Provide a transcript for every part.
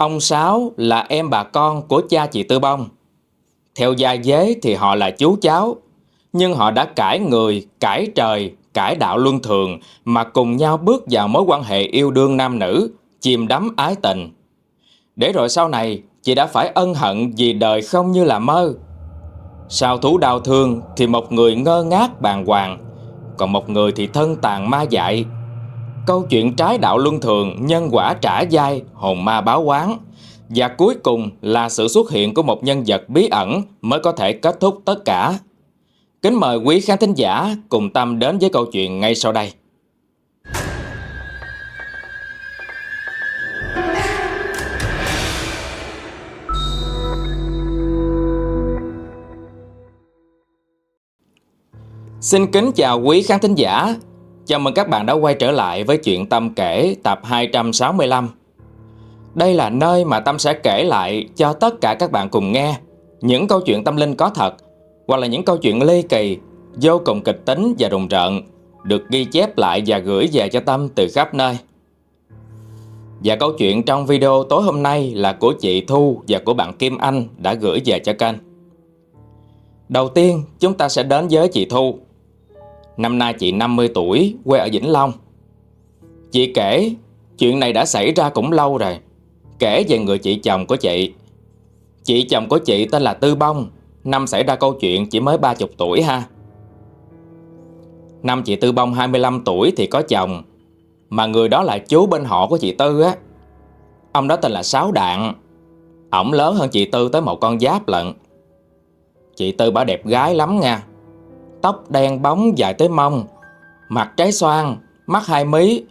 Ông Sáu là em bà con của cha chị Tư Bông. Theo gia dế thì họ là chú cháu, nhưng họ đã cải người, cải trời, cải đạo luân thường mà cùng nhau bước vào mối quan hệ yêu đương nam nữ, chìm đắm ái tình. Để rồi sau này, chị đã phải ân hận vì đời không như là mơ. Sau thú đau thương thì một người ngơ ngác bàng hoàng, còn một người thì thân tàn ma dại. Câu chuyện trái đạo luân thường, nhân quả trả dai, hồn ma báo quán. Và cuối cùng là sự xuất hiện của một nhân vật bí ẩn mới có thể kết thúc tất cả. Kính mời quý khán thính giả cùng Tâm đến với câu chuyện ngay sau đây. Xin kính chào quý khán thính giả. Chào mừng các bạn đã quay trở lại với chuyện Tâm kể tập 265. Đây là nơi mà Tâm sẽ kể lại cho tất cả các bạn cùng nghe những câu chuyện tâm linh có thật hoặc là những câu chuyện ly kỳ, vô cùng kịch tính và rùng rợn được ghi chép lại và gửi về cho Tâm từ khắp nơi. Và câu chuyện trong video tối hôm nay là của chị Thu và của bạn Kim Anh đã gửi về cho kênh. Đầu tiên, chúng ta sẽ đến với chị Thu. Năm nay chị 50 tuổi, quê ở Vĩnh Long. Chị kể, chuyện này đã xảy ra cũng lâu rồi. Kể về người chị chồng của chị. Chị chồng của chị tên là Tư Bông, năm xảy ra câu chuyện chỉ mới 30 tuổi ha. Năm chị Tư Bông 25 tuổi thì có chồng, mà người đó là chú bên họ của chị Tư á. Ông đó tên là Sáu Đạn. Ổng lớn hơn chị Tư tới một con giáp lận. Chị Tư bà đẹp gái lắm nha Tóc đen bóng dài tới mông, Mặt trái xoan, Mắt hai mí,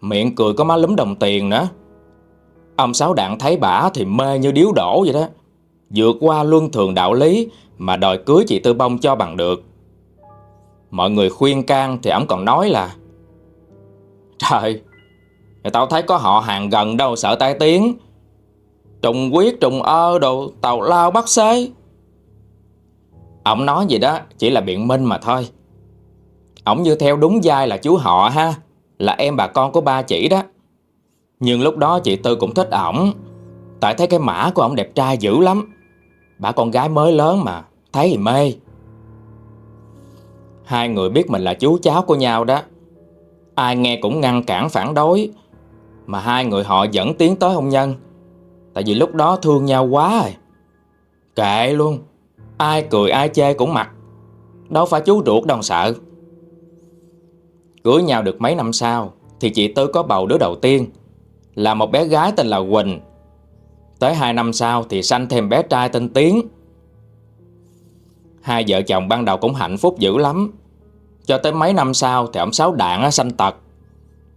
Miệng cười có má lúm đồng tiền nữa. Ông Sáu Đạn thấy bả thì mê như điếu đổ vậy đó. Vượt qua luân thường đạo lý Mà đòi cưới chị Tư Bông cho bằng được. Mọi người khuyên can thì ổng còn nói là, Trời, Tao thấy có họ hàng gần đâu sợ tai tiếng. Trùng quyết trùng ơ đồ Tàu lao bắt xế. Ông nói gì đó chỉ là biện minh mà thôi. Ông như theo đúng vai là chú họ ha, là em bà con của ba chị đó. Nhưng lúc đó chị Tư cũng thích ổng, tại thấy cái mã của ổng đẹp trai dữ lắm. Bà con gái mới lớn mà, thấy thì mê. Hai người biết mình là chú cháu của nhau đó. Ai nghe cũng ngăn cản phản đối, mà hai người họ vẫn tiến tới hôn nhân. Tại vì lúc đó thương nhau quá rồi. Kệ luôn. Ai cười, ai chê cũng mặc. Đâu phải chú ruột đâu sợ. Cưới nhau được mấy năm sau, Thì chị Tư có bầu đứa đầu tiên. Là một bé gái tên là Quỳnh. Tới hai năm sau thì sanh thêm bé trai tên Tiến. Hai vợ chồng ban đầu cũng hạnh phúc dữ lắm. Cho tới mấy năm sau thì ông Sáu Đạn sanh tật.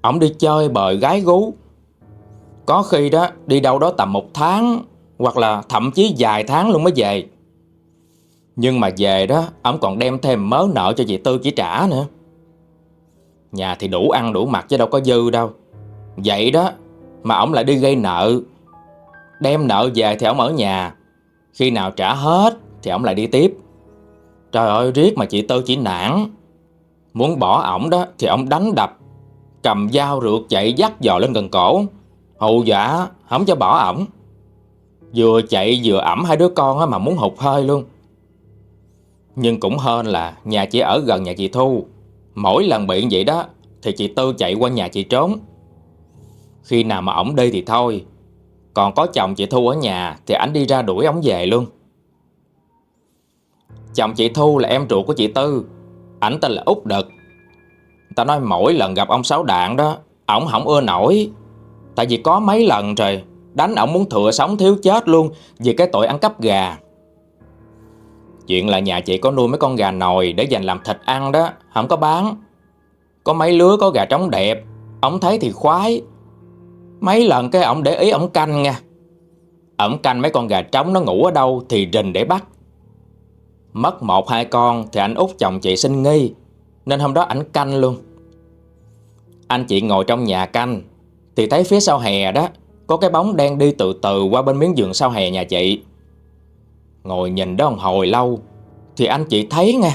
Ông đi chơi bời gái gú. Có khi đó, đi đâu đó tầm một tháng, Hoặc là thậm chí vài tháng luôn mới về nhưng mà về đó, Ông còn đem thêm mớ nợ cho chị Tư chỉ trả nữa. Nhà thì đủ ăn đủ mặc chứ đâu có dư đâu. Vậy đó, Mà ông lại đi gây nợ. Đem nợ về thì ông ở nhà. Khi nào trả hết Thì ông lại đi tiếp. Trời ơi, riết mà chị Tư chỉ nản. Muốn bỏ ổng đó Thì ông đánh đập, Cầm dao rượt chạy dắt dò lên gần cổ. Hậu dọa, không cho bỏ ổng. Vừa chạy vừa ẩm hai đứa con mà muốn hụt hơi luôn nhưng cũng hơn là nhà chị ở gần nhà chị Thu. Mỗi lần bị vậy đó, Thì chị Tư chạy qua nhà chị trốn. Khi nào mà ổng đi thì thôi. Còn có chồng chị Thu ở nhà Thì ảnh đi ra đuổi ổng về luôn. Chồng chị Thu là em ruột của chị Tư. Ảnh tên là Út Đực. Ta nói mỗi lần gặp ông Sáu Đạn đó, Ổng không ưa nổi. Tại vì có mấy lần rồi Đánh ổng muốn thừa sống thiếu chết luôn Vì cái tội ăn cắp gà. Chuyện là nhà chị có nuôi mấy con gà nồi để dành làm thịt ăn đó, không có bán. Có mấy lứa có gà trống đẹp, ông thấy thì khoái. Mấy lần cái ông để ý ông canh nha. Ông canh mấy con gà trống nó ngủ ở đâu thì rình để bắt. Mất một hai con thì anh út chồng chị sinh nghi, nên hôm đó ảnh canh luôn. Anh chị ngồi trong nhà canh, thì thấy phía sau hè đó, có cái bóng đen đi từ từ qua bên miếng giường sau hè nhà chị. Ngồi nhìn đó một hồi lâu Thì anh chị thấy nghe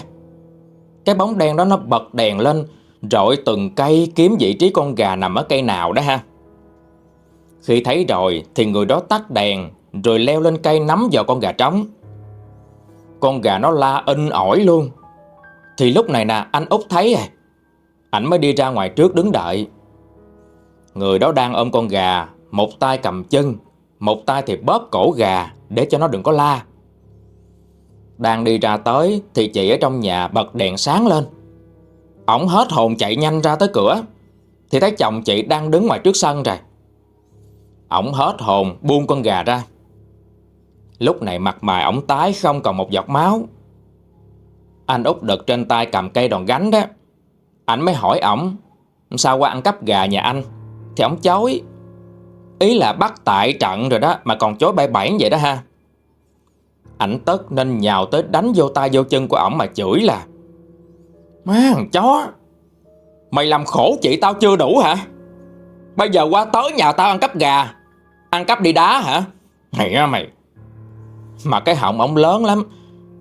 Cái bóng đen đó nó bật đèn lên rồi từng cây kiếm vị trí con gà nằm ở cây nào đó ha Khi thấy rồi thì người đó tắt đèn rồi leo lên cây nắm vào con gà trống. Con gà nó la in ỏi luôn. Thì lúc này nè anh út thấy à. Ảnh mới đi ra ngoài trước đứng đợi. Người đó đang ôm con gà, một tay cầm chân, một tay thì bóp cổ gà để cho nó đừng có la. Đang đi ra tới thì chị ở trong nhà bật đèn sáng lên. Ổng hết hồn chạy nhanh ra tới cửa thì thấy chồng chị đang đứng ngoài trước sân rồi. Ổng hết hồn buông con gà ra. Lúc này mặt mày ổng tái không còn một giọt máu. Anh út đực trên tay cầm cây đòn gánh đó. Anh mới hỏi ổng, sao qua ăn cắp gà nhà anh. Thì ổng chối. Ý là bắt tại trận rồi đó, mà còn chối bay bẫy vậy đó ha. Ảnh tất nên nhào tới đánh vô tay vô chân của ổng mà chửi là, Má thằng chó, Mày làm khổ chị tao chưa đủ hả? Bây giờ qua tới nhà tao ăn cắp gà, Ăn cắp đi đá hả? Mày á mày, Mà cái họng ổng lớn lắm,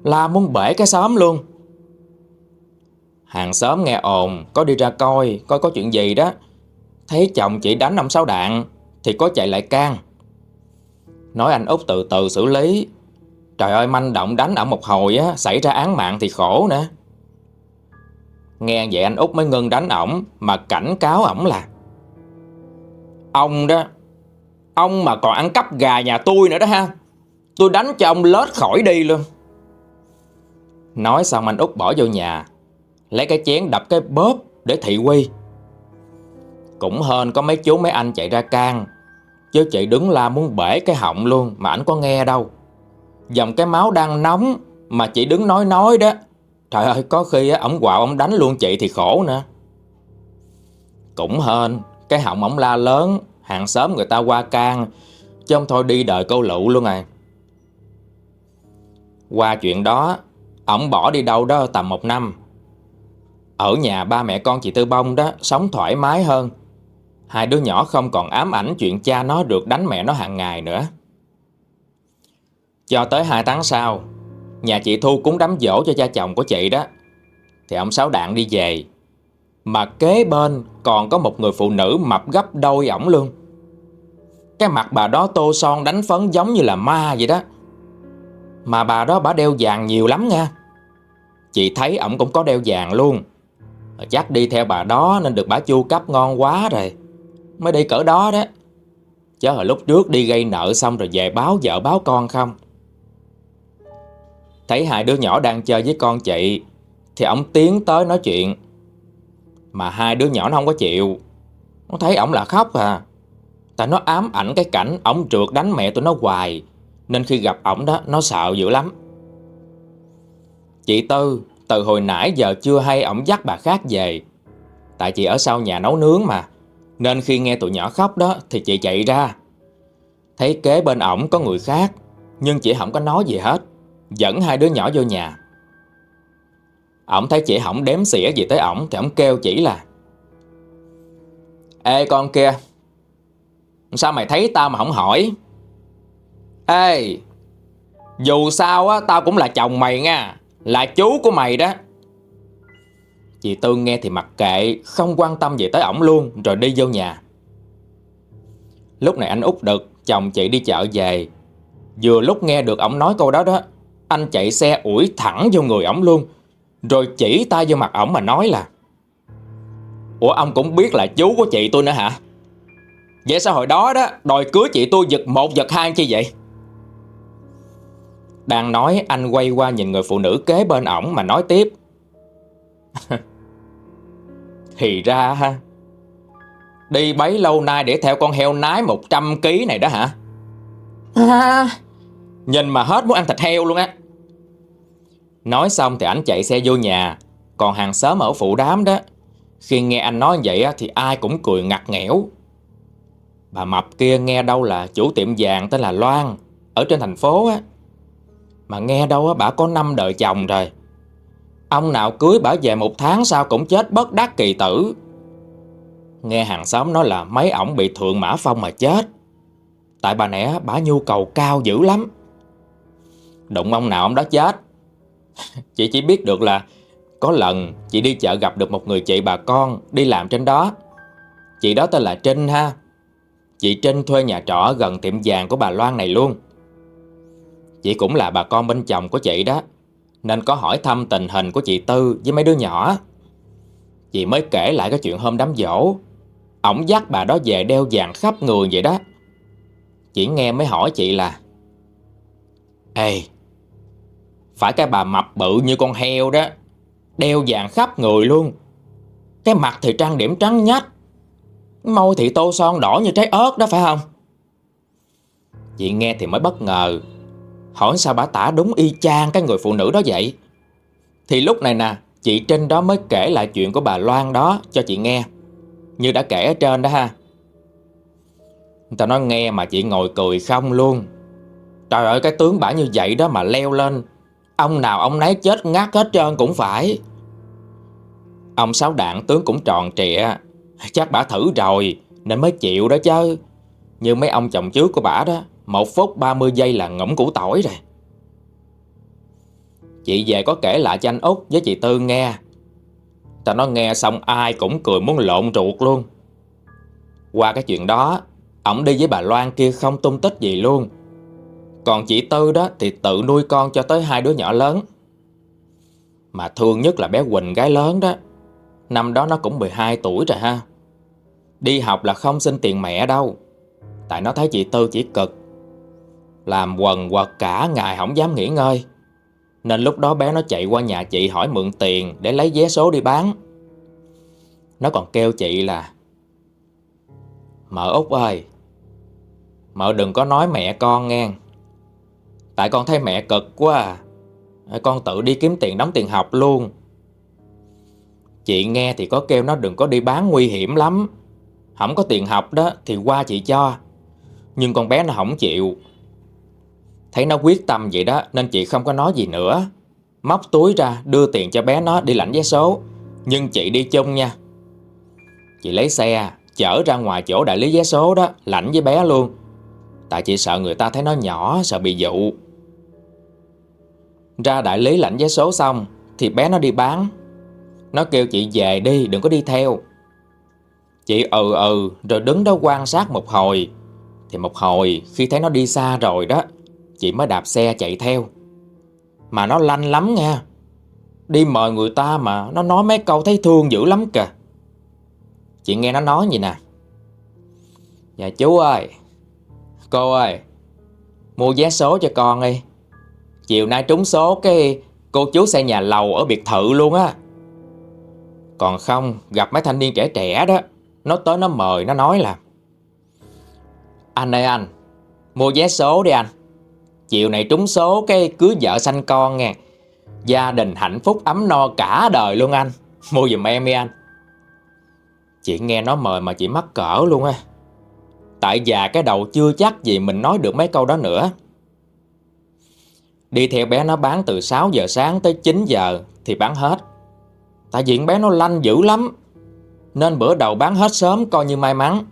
La muốn bể cái xóm luôn. Hàng xóm nghe ồn, Có đi ra coi Coi có chuyện gì đó. Thấy chồng chị đánh ông sáu đạn Thì có chạy lại can. Nói anh út từ từ xử lý. Trời ơi, manh động đánh ở một hồi á, Xảy ra án mạng thì khổ nữa. Nghe vậy anh út mới ngưng đánh ổng, Mà cảnh cáo ổng là, Ông đó, Ông mà còn ăn cắp gà nhà tôi nữa đó ha. Tôi đánh cho ông lết khỏi đi luôn. Nói xong anh út bỏ vô nhà, Lấy cái chén đập cái bóp Để thị quy Cũng hên có mấy chú mấy anh chạy ra can, Chứ chị đứng la muốn bể cái họng luôn Mà ảnh có nghe đâu. Dòng cái máu đang nóng Mà chị đứng nói nói đó. Trời ơi, có khi ổng quạo ổng đánh luôn chị thì khổ nữa. Cũng hên, Cái họng ổng la lớn, Hàng xóm người ta qua can, Chứ ông thôi đi đợi câu lụ luôn à. Qua chuyện đó, Ổng bỏ đi đâu đó tầm một năm. Ở nhà ba mẹ con chị Tư Bông đó Sống thoải mái hơn. Hai đứa nhỏ không còn ám ảnh chuyện cha nó được đánh mẹ nó hàng ngày nữa cho tới 2 tháng sau, Nhà chị Thu cúng đám dỗ cho cha chồng của chị đó. Thì ông Sáu Đạn đi về, Mà kế bên còn có một người phụ nữ mập gấp đôi ổng luôn. Cái mặt bà đó tô son đánh phấn giống như là ma vậy đó. Mà bà đó bà đeo vàng nhiều lắm nha. Chị thấy ổng cũng có đeo vàng luôn. Chắc đi theo bà đó nên được bà chu cấp ngon quá rồi. Mới đi cỡ đó đó. Chứ hồi lúc trước đi gây nợ xong rồi về báo vợ báo con không. Thấy hai đứa nhỏ đang chơi với con chị, Thì ông tiến tới nói chuyện. Mà hai đứa nhỏ nó không có chịu. Nó thấy ổng là khóc à. Tại nó ám ảnh cái cảnh ổng trượt đánh mẹ tụi nó hoài, Nên khi gặp ổng đó, nó sợ dữ lắm. Chị Tư, từ hồi nãy giờ chưa hay ổng dắt bà khác về. Tại chị ở sau nhà nấu nướng mà, Nên khi nghe tụi nhỏ khóc đó, Thì chị chạy ra. Thấy kế bên ổng có người khác, Nhưng chị không có nói gì hết. Dẫn hai đứa nhỏ vô nhà. Ổng thấy chị hỏng đếm xỉa gì tới ổng Thì ổng kêu chỉ là, Ê, con kia, Sao mày thấy tao mà không hỏi? Ê, Dù sao á, Tao cũng là chồng mày nha, Là chú của mày đó. Chị Tư nghe thì mặc kệ, Không quan tâm gì tới ổng luôn, Rồi đi vô nhà. Lúc này anh út Đực Chồng chị đi chợ về, Vừa lúc nghe được ổng nói câu đó đó anh chạy xe ủi thẳng vô người ổng luôn Rồi chỉ tay vô mặt ổng mà nói là Ủa ông cũng biết là chú của chị tôi nữa hả? Vậy sao hồi đó đó Đòi cưới chị tôi giật một giật hai chi vậy? Đang nói anh quay qua nhìn người phụ nữ kế bên ổng mà nói tiếp Thì ra ha Đi bấy lâu nay để theo con heo nái 100kg này đó hả? À, Nhìn mà hết muốn ăn thịt heo luôn á Nói xong thì anh chạy xe vô nhà. Còn hàng xóm ở phụ đám đó, Khi nghe anh nói vậy thì ai cũng cười ngặt nghẽo. Bà Mập kia nghe đâu là chủ tiệm vàng tên là Loan, Ở trên thành phố á. Mà nghe đâu á, bà có năm đời chồng rồi. Ông nào cưới bà về một tháng sau cũng chết bất đắc kỳ tử. Nghe hàng xóm nói là mấy ổng bị thượng mã phong mà chết. Tại bà nẻ bà nhu cầu cao dữ lắm. Đụng ông nào ông đó chết Chị chỉ biết được là Có lần chị đi chợ gặp được một người chị bà con Đi làm trên đó. Chị đó tên là Trinh ha. Chị Trinh thuê nhà trọ gần tiệm vàng của bà Loan này luôn. Chị cũng là bà con bên chồng của chị đó, Nên có hỏi thăm tình hình của chị Tư với mấy đứa nhỏ. Chị mới kể lại cái chuyện hôm đám dỗ Ổng dắt bà đó về đeo vàng khắp người vậy đó. Chị nghe mới hỏi chị là, Ê phải cái bà mập bự như con heo đó. Đeo vàng khắp người luôn. Cái mặt thì trang điểm trắng nhách. Môi thì tô son đỏ như trái ớt đó, phải không? Chị nghe thì mới bất ngờ. Hỏi sao bà tả đúng y chang cái người phụ nữ đó vậy? Thì lúc này nè, Chị Trinh đó mới kể lại chuyện của bà Loan đó cho chị nghe. Như đã kể ở trên đó ha. Tao nói nghe mà chị ngồi cười không luôn. Trời ơi, cái tướng bả như vậy đó mà leo lên Ông nào ông nấy chết ngắt hết trơn cũng phải. Ông Sáu Đạn tướng cũng tròn trịa. Chắc bả thử rồi, Nên mới chịu đó chứ. Như mấy ông chồng trước của bả đó, Một phút 30 giây là ngỗng củ tỏi rồi. Chị về có kể lại cho anh Út với chị Tư nghe. Tao nói nghe xong ai cũng cười muốn lộn ruột luôn. Qua cái chuyện đó, Ổng đi với bà Loan kia không tung tích gì luôn. Còn chị Tư đó thì tự nuôi con cho tới hai đứa nhỏ lớn. Mà thương nhất là bé Quỳnh gái lớn đó. Năm đó nó cũng 12 tuổi rồi ha. Đi học là không xin tiền mẹ đâu. Tại nó thấy chị Tư chỉ cực. Làm quần quật cả ngày không dám nghỉ ngơi. Nên lúc đó bé nó chạy qua nhà chị hỏi mượn tiền Để lấy vé số đi bán. Nó còn kêu chị là Mợ Út ơi Mợ đừng có nói mẹ con nghe. Tại con thấy mẹ cực quá à. Con tự đi kiếm tiền đóng tiền học luôn. Chị nghe thì có kêu nó đừng có đi bán nguy hiểm lắm. Không có tiền học đó thì qua chị cho. Nhưng con bé nó không chịu. Thấy nó quyết tâm vậy đó, Nên chị không có nói gì nữa. Móc túi ra, đưa tiền cho bé nó đi lãnh vé số. Nhưng chị đi chung nha. Chị lấy xe, Chở ra ngoài chỗ đại lý vé số đó, Lãnh với bé luôn. Tại chỉ sợ người ta thấy nó nhỏ, Sợ bị dụ. Ra đại lý lãnh vé số xong, Thì bé nó đi bán. Nó kêu chị về đi, đừng có đi theo. Chị ừ ừ Rồi đứng đó quan sát một hồi. Thì một hồi, khi thấy nó đi xa rồi đó, Chị mới đạp xe chạy theo. Mà nó lanh lắm nha. Đi mời người ta mà Nó nói mấy câu thấy thương dữ lắm kìa. Chị nghe nó nói gì nè. Dạ chú ơi. Cô ơi, Mua vé số cho con đi. Chiều nay trúng số cái Cô chú xây nhà lầu ở biệt thự luôn á. Còn không, Gặp mấy thanh niên trẻ trẻ đó, Nó tới nó mời, nó nói là, Anh ơi anh, Mua vé số đi anh. Chiều này trúng số cái cưới vợ sanh con nghe. Gia đình hạnh phúc ấm no cả đời luôn anh. Mua giùm em đi anh. Chị nghe nó mời mà chị mắc cỡ luôn á. Tại già cái đầu chưa chắc gì mình nói được mấy câu đó nữa. Đi theo bé nó bán từ 6 giờ sáng tới 9 giờ thì bán hết. Tại vì bé nó lanh dữ lắm, Nên bữa đầu bán hết sớm coi như may mắn.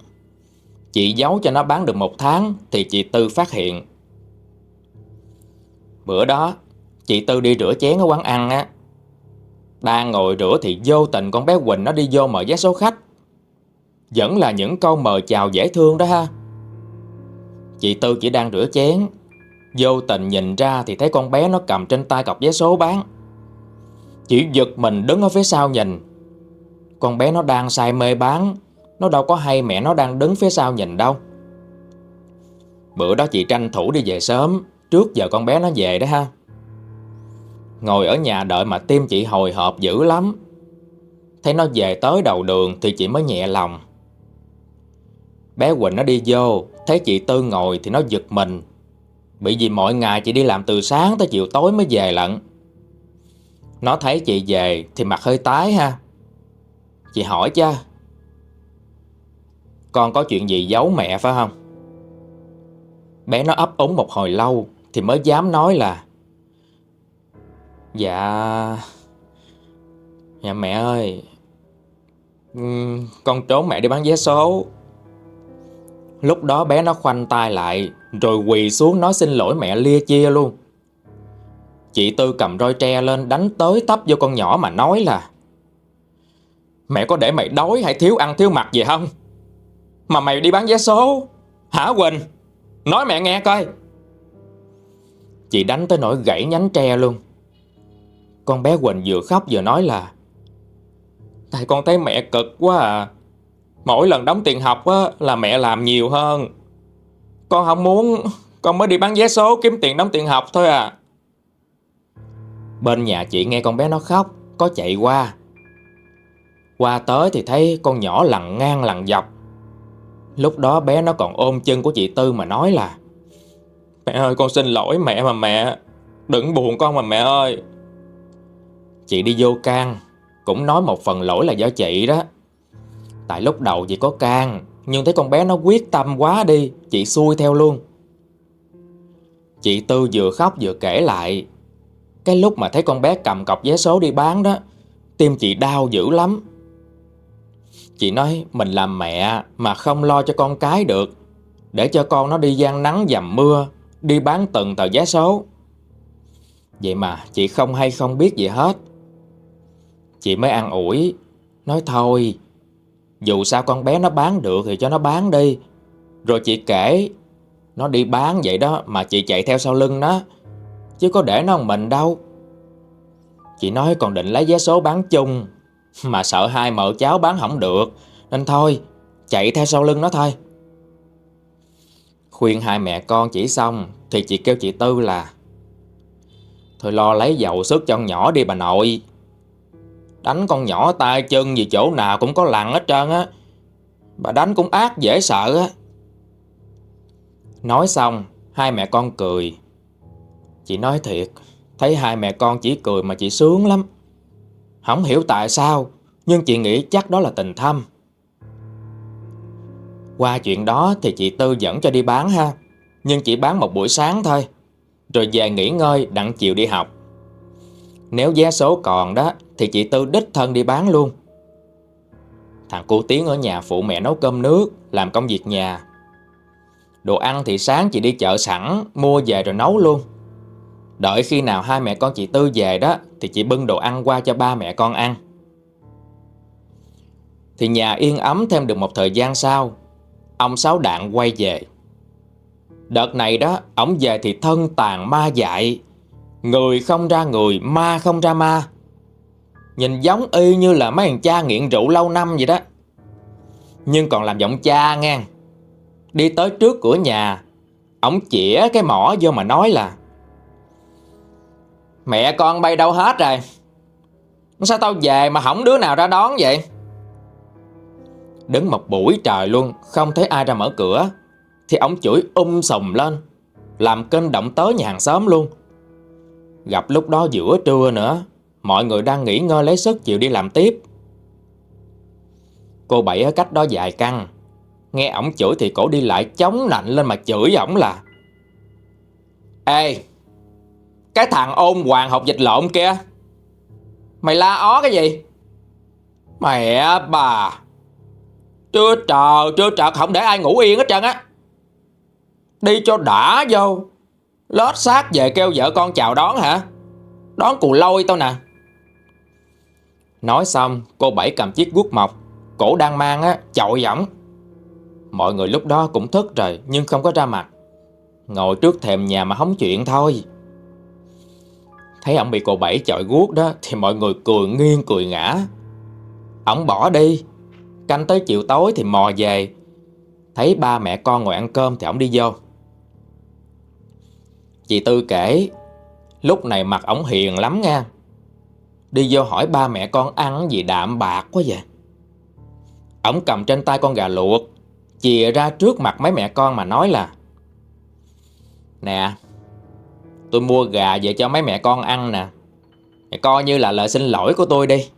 Chị giấu cho nó bán được một tháng Thì chị Tư phát hiện. Bữa đó, Chị Tư đi rửa chén ở quán ăn á. Đang ngồi rửa thì vô tình con bé Quỳnh nó đi vô mở vé số khách vẫn là những câu mời chào dễ thương đó ha. Chị Tư chỉ đang rửa chén. Vô tình nhìn ra thì thấy con bé nó cầm trên tay cọc vé số bán. Chị giật mình đứng ở phía sau nhìn. Con bé nó đang say mê bán. Nó đâu có hay mẹ nó đang đứng phía sau nhìn đâu. Bữa đó chị tranh thủ đi về sớm. Trước giờ con bé nó về đó ha. Ngồi ở nhà đợi mà tim chị hồi hộp dữ lắm. Thấy nó về tới đầu đường thì chị mới nhẹ lòng. Bé Quỳnh nó đi vô, Thấy chị Tư ngồi thì nó giật mình. Bị vì mọi ngày chị đi làm từ sáng tới chiều tối mới về lận. Nó thấy chị về thì mặt hơi tái ha. Chị hỏi cha Con có chuyện gì giấu mẹ phải không? Bé nó ấp úng một hồi lâu Thì mới dám nói là Dạ Dạ mẹ ơi, Con trốn mẹ đi bán vé số. Lúc đó bé nó khoanh tay lại, Rồi quỳ xuống nói xin lỗi mẹ lia chia luôn. Chị Tư cầm roi tre lên đánh tới tấp vô con nhỏ mà nói là, Mẹ có để mày đói hay thiếu ăn thiếu mặc gì không? Mà mày đi bán vé số, Hả Quỳnh? Nói mẹ nghe coi. Chị đánh tới nỗi gãy nhánh tre luôn. Con bé Quỳnh vừa khóc vừa nói là, Tại con thấy mẹ cực quá à. Mỗi lần đóng tiền học á, là mẹ làm nhiều hơn. Con không muốn Con mới đi bán vé số kiếm tiền đóng tiền học thôi à. Bên nhà chị nghe con bé nó khóc Có chạy qua. Qua tới thì thấy con nhỏ lằn ngang lằn dọc. Lúc đó bé nó còn ôm chân của chị Tư mà nói là Mẹ ơi con xin lỗi mẹ mà mẹ Đừng buồn con mà mẹ ơi. Chị đi vô can Cũng nói một phần lỗi là do chị đó. Tại lúc đầu chị có can, Nhưng thấy con bé nó quyết tâm quá đi, Chị xui theo luôn. Chị Tư vừa khóc vừa kể lại, Cái lúc mà thấy con bé cầm cọc vé số đi bán đó, Tim chị đau dữ lắm. Chị nói, mình làm mẹ mà không lo cho con cái được, Để cho con nó đi gian nắng dầm mưa, Đi bán từng tờ vé số. Vậy mà chị không hay không biết gì hết. Chị mới ăn ủi, Nói, thôi dù sao con bé nó bán được thì cho nó bán đi. Rồi chị kể, Nó đi bán vậy đó mà chị chạy theo sau lưng nó. Chứ có để nó một mình đâu. Chị nói còn định lấy vé số bán chung, Mà sợ hai mợ cháu bán không được. Nên thôi, Chạy theo sau lưng nó thôi. Khuyên hai mẹ con chỉ xong Thì chị kêu chị Tư là, Thôi lo lấy dầu sức cho con nhỏ đi bà nội. Đánh con nhỏ tay chân gì chỗ nào cũng có lằn hết trơn á. Bà đánh cũng ác, dễ sợ á. Nói xong, Hai mẹ con cười. Chị nói thiệt, Thấy hai mẹ con chỉ cười mà chị sướng lắm. Không hiểu tại sao, Nhưng chị nghĩ chắc đó là tình thâm. Qua chuyện đó thì chị Tư dẫn cho đi bán ha, Nhưng chỉ bán một buổi sáng thôi. Rồi về nghỉ ngơi, đặng chiều đi học. Nếu vé số còn đó thì chị Tư đích thân đi bán luôn. Thằng cô Tiến ở nhà phụ mẹ nấu cơm nước, Làm công việc nhà. Đồ ăn thì sáng chị đi chợ sẵn, Mua về rồi nấu luôn. Đợi khi nào hai mẹ con chị Tư về đó, Thì chị bưng đồ ăn qua cho ba mẹ con ăn. Thì nhà yên ấm thêm được một thời gian sau, Ông Sáu Đạn quay về. Đợt này đó Ông về thì thân tàn ma dại. Người không ra người, Ma không ra ma. Nhìn giống y như là mấy thằng cha nghiện rượu lâu năm vậy đó. Nhưng còn làm giọng cha nghe. Đi tới trước cửa nhà Ông chĩa cái mỏ vô mà nói là, Mẹ con bay đâu hết rồi? Sao tao về mà không đứa nào ra đón vậy? Đứng một buổi trời luôn, Không thấy ai ra mở cửa, Thì ông chửi um sùm lên, Làm kênh động tới nhà hàng xóm luôn. Gặp lúc đó giữa trưa nữa Mọi người đang nghỉ ngơi lấy sức chịu đi làm tiếp. Cô Bảy ở cách đó dài căn. Nghe ổng chửi thì cổ đi lại chống nạnh lên mà chửi ổng là, Ê, cái thằng ôn hoàng học dịch lộn kia, Mày la ó cái gì? Mẹ bà Trưa trời trưa trật, không để ai ngủ yên hết trơn á. Đi cho đã vô, Lót xác về kêu vợ con chào đón hả? Đón cù lôi tao nè. Nói xong, cô Bảy cầm chiếc guốc mọc. Cổ đang mang á, chọi giỏng Mọi người lúc đó cũng thức rồi, Nhưng không có ra mặt. Ngồi trước thềm nhà mà hóng chuyện thôi. Thấy ông bị cô Bảy chọi guốc đó, Thì mọi người cười nghiêng cười ngã. Ông bỏ đi. Canh tới chiều tối thì mò về. Thấy ba mẹ con ngồi ăn cơm Thì ông đi vô. Chị Tư kể, Lúc này mặt ổng hiền lắm nha. Đi vô hỏi ba mẹ con ăn gì đạm bạc quá vậy? Ông cầm trên tay con gà luộc, Chìa ra trước mặt mấy mẹ con mà nói là, Nè, Tôi mua gà về cho mấy mẹ con ăn nè. Coi như là lời xin lỗi của tôi đi.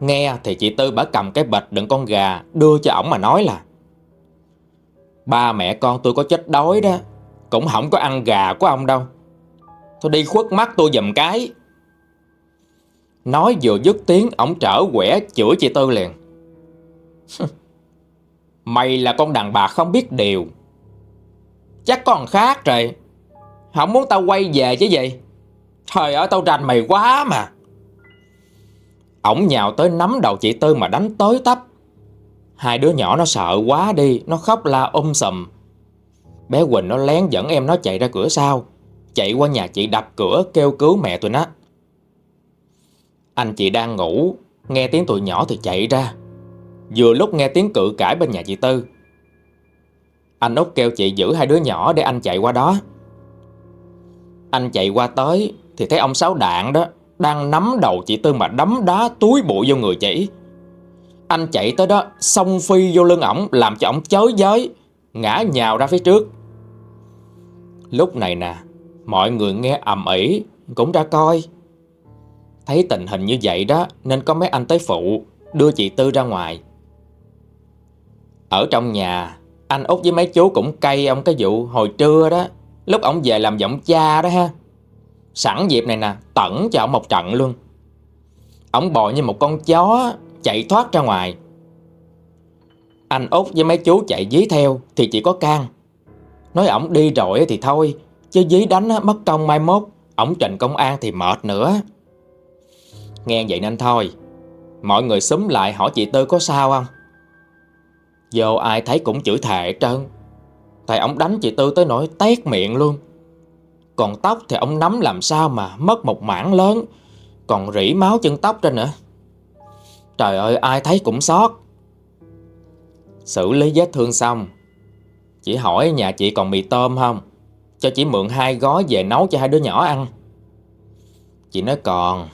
Nghe thì chị Tư bả cầm cái bịch đựng con gà, Đưa cho ổng mà nói là, Ba mẹ con tôi có chết đói đó, Cũng không có ăn gà của ông đâu. Thôi đi khuất mắt tôi dùm cái. Nói vừa dứt tiếng, Ổng trở quẻ chửi chị Tư liền. Mày là con đàn bà không biết điều. Chắc con khác rồi. Không muốn tao quay về chứ gì. Trời ơi tao rành mày quá mà. Ổng nhào tới nắm đầu chị Tư mà đánh tới tấp. Hai đứa nhỏ nó sợ quá đi, Nó khóc la um ôm sầm. Bé Quỳnh nó lén dẫn em nó chạy ra cửa sau. Chạy qua nhà chị đập cửa, kêu cứu mẹ tụi nó. Anh chị đang ngủ. Nghe tiếng tụi nhỏ thì chạy ra. Vừa lúc nghe tiếng cự cãi bên nhà chị Tư. Anh Út kêu chị giữ hai đứa nhỏ để anh chạy qua đó. Anh chạy qua tới Thì thấy ông Sáu Đạn đó Đang nắm đầu chị Tư mà đấm đá túi bụi vô người chị. Anh chạy tới đó, Xông phi vô lưng ổng, Làm cho ổng chới giới, Ngã nhào ra phía trước. Lúc này nè, Mọi người nghe ầm ĩ, Cũng ra coi. Thấy tình hình như vậy đó, Nên có mấy anh tới phụ, Đưa chị Tư ra ngoài. Ở trong nhà, Anh Út với mấy chú cũng cay ông cái vụ hồi trưa đó, Lúc ổng về làm giọng cha đó ha. Sẵn dịp này nè, Tẩn cho ổng một trận luôn. Ổng bò như một con chó, Chạy thoát ra ngoài. Anh Út với mấy chú chạy dí theo, Thì chỉ có can Nói ổng đi rồi thì thôi, Chứ dí đánh mất công mai mốt. Ổng trình công an thì mệt nữa. Nghe vậy nên thôi. Mọi người xúm lại hỏi chị Tư có sao không? Vô ai thấy cũng chửi thề trơn. Tại ông đánh chị Tư tới nỗi tét miệng luôn. Còn tóc thì ông nắm làm sao mà mất một mảng lớn. Còn rỉ máu chân tóc ra nữa. Trời ơi, ai thấy cũng xót. Xử lý vết thương xong. Chị hỏi nhà chị còn mì tôm không? Cho chị mượn hai gói về nấu cho hai đứa nhỏ ăn. Chị nói còn.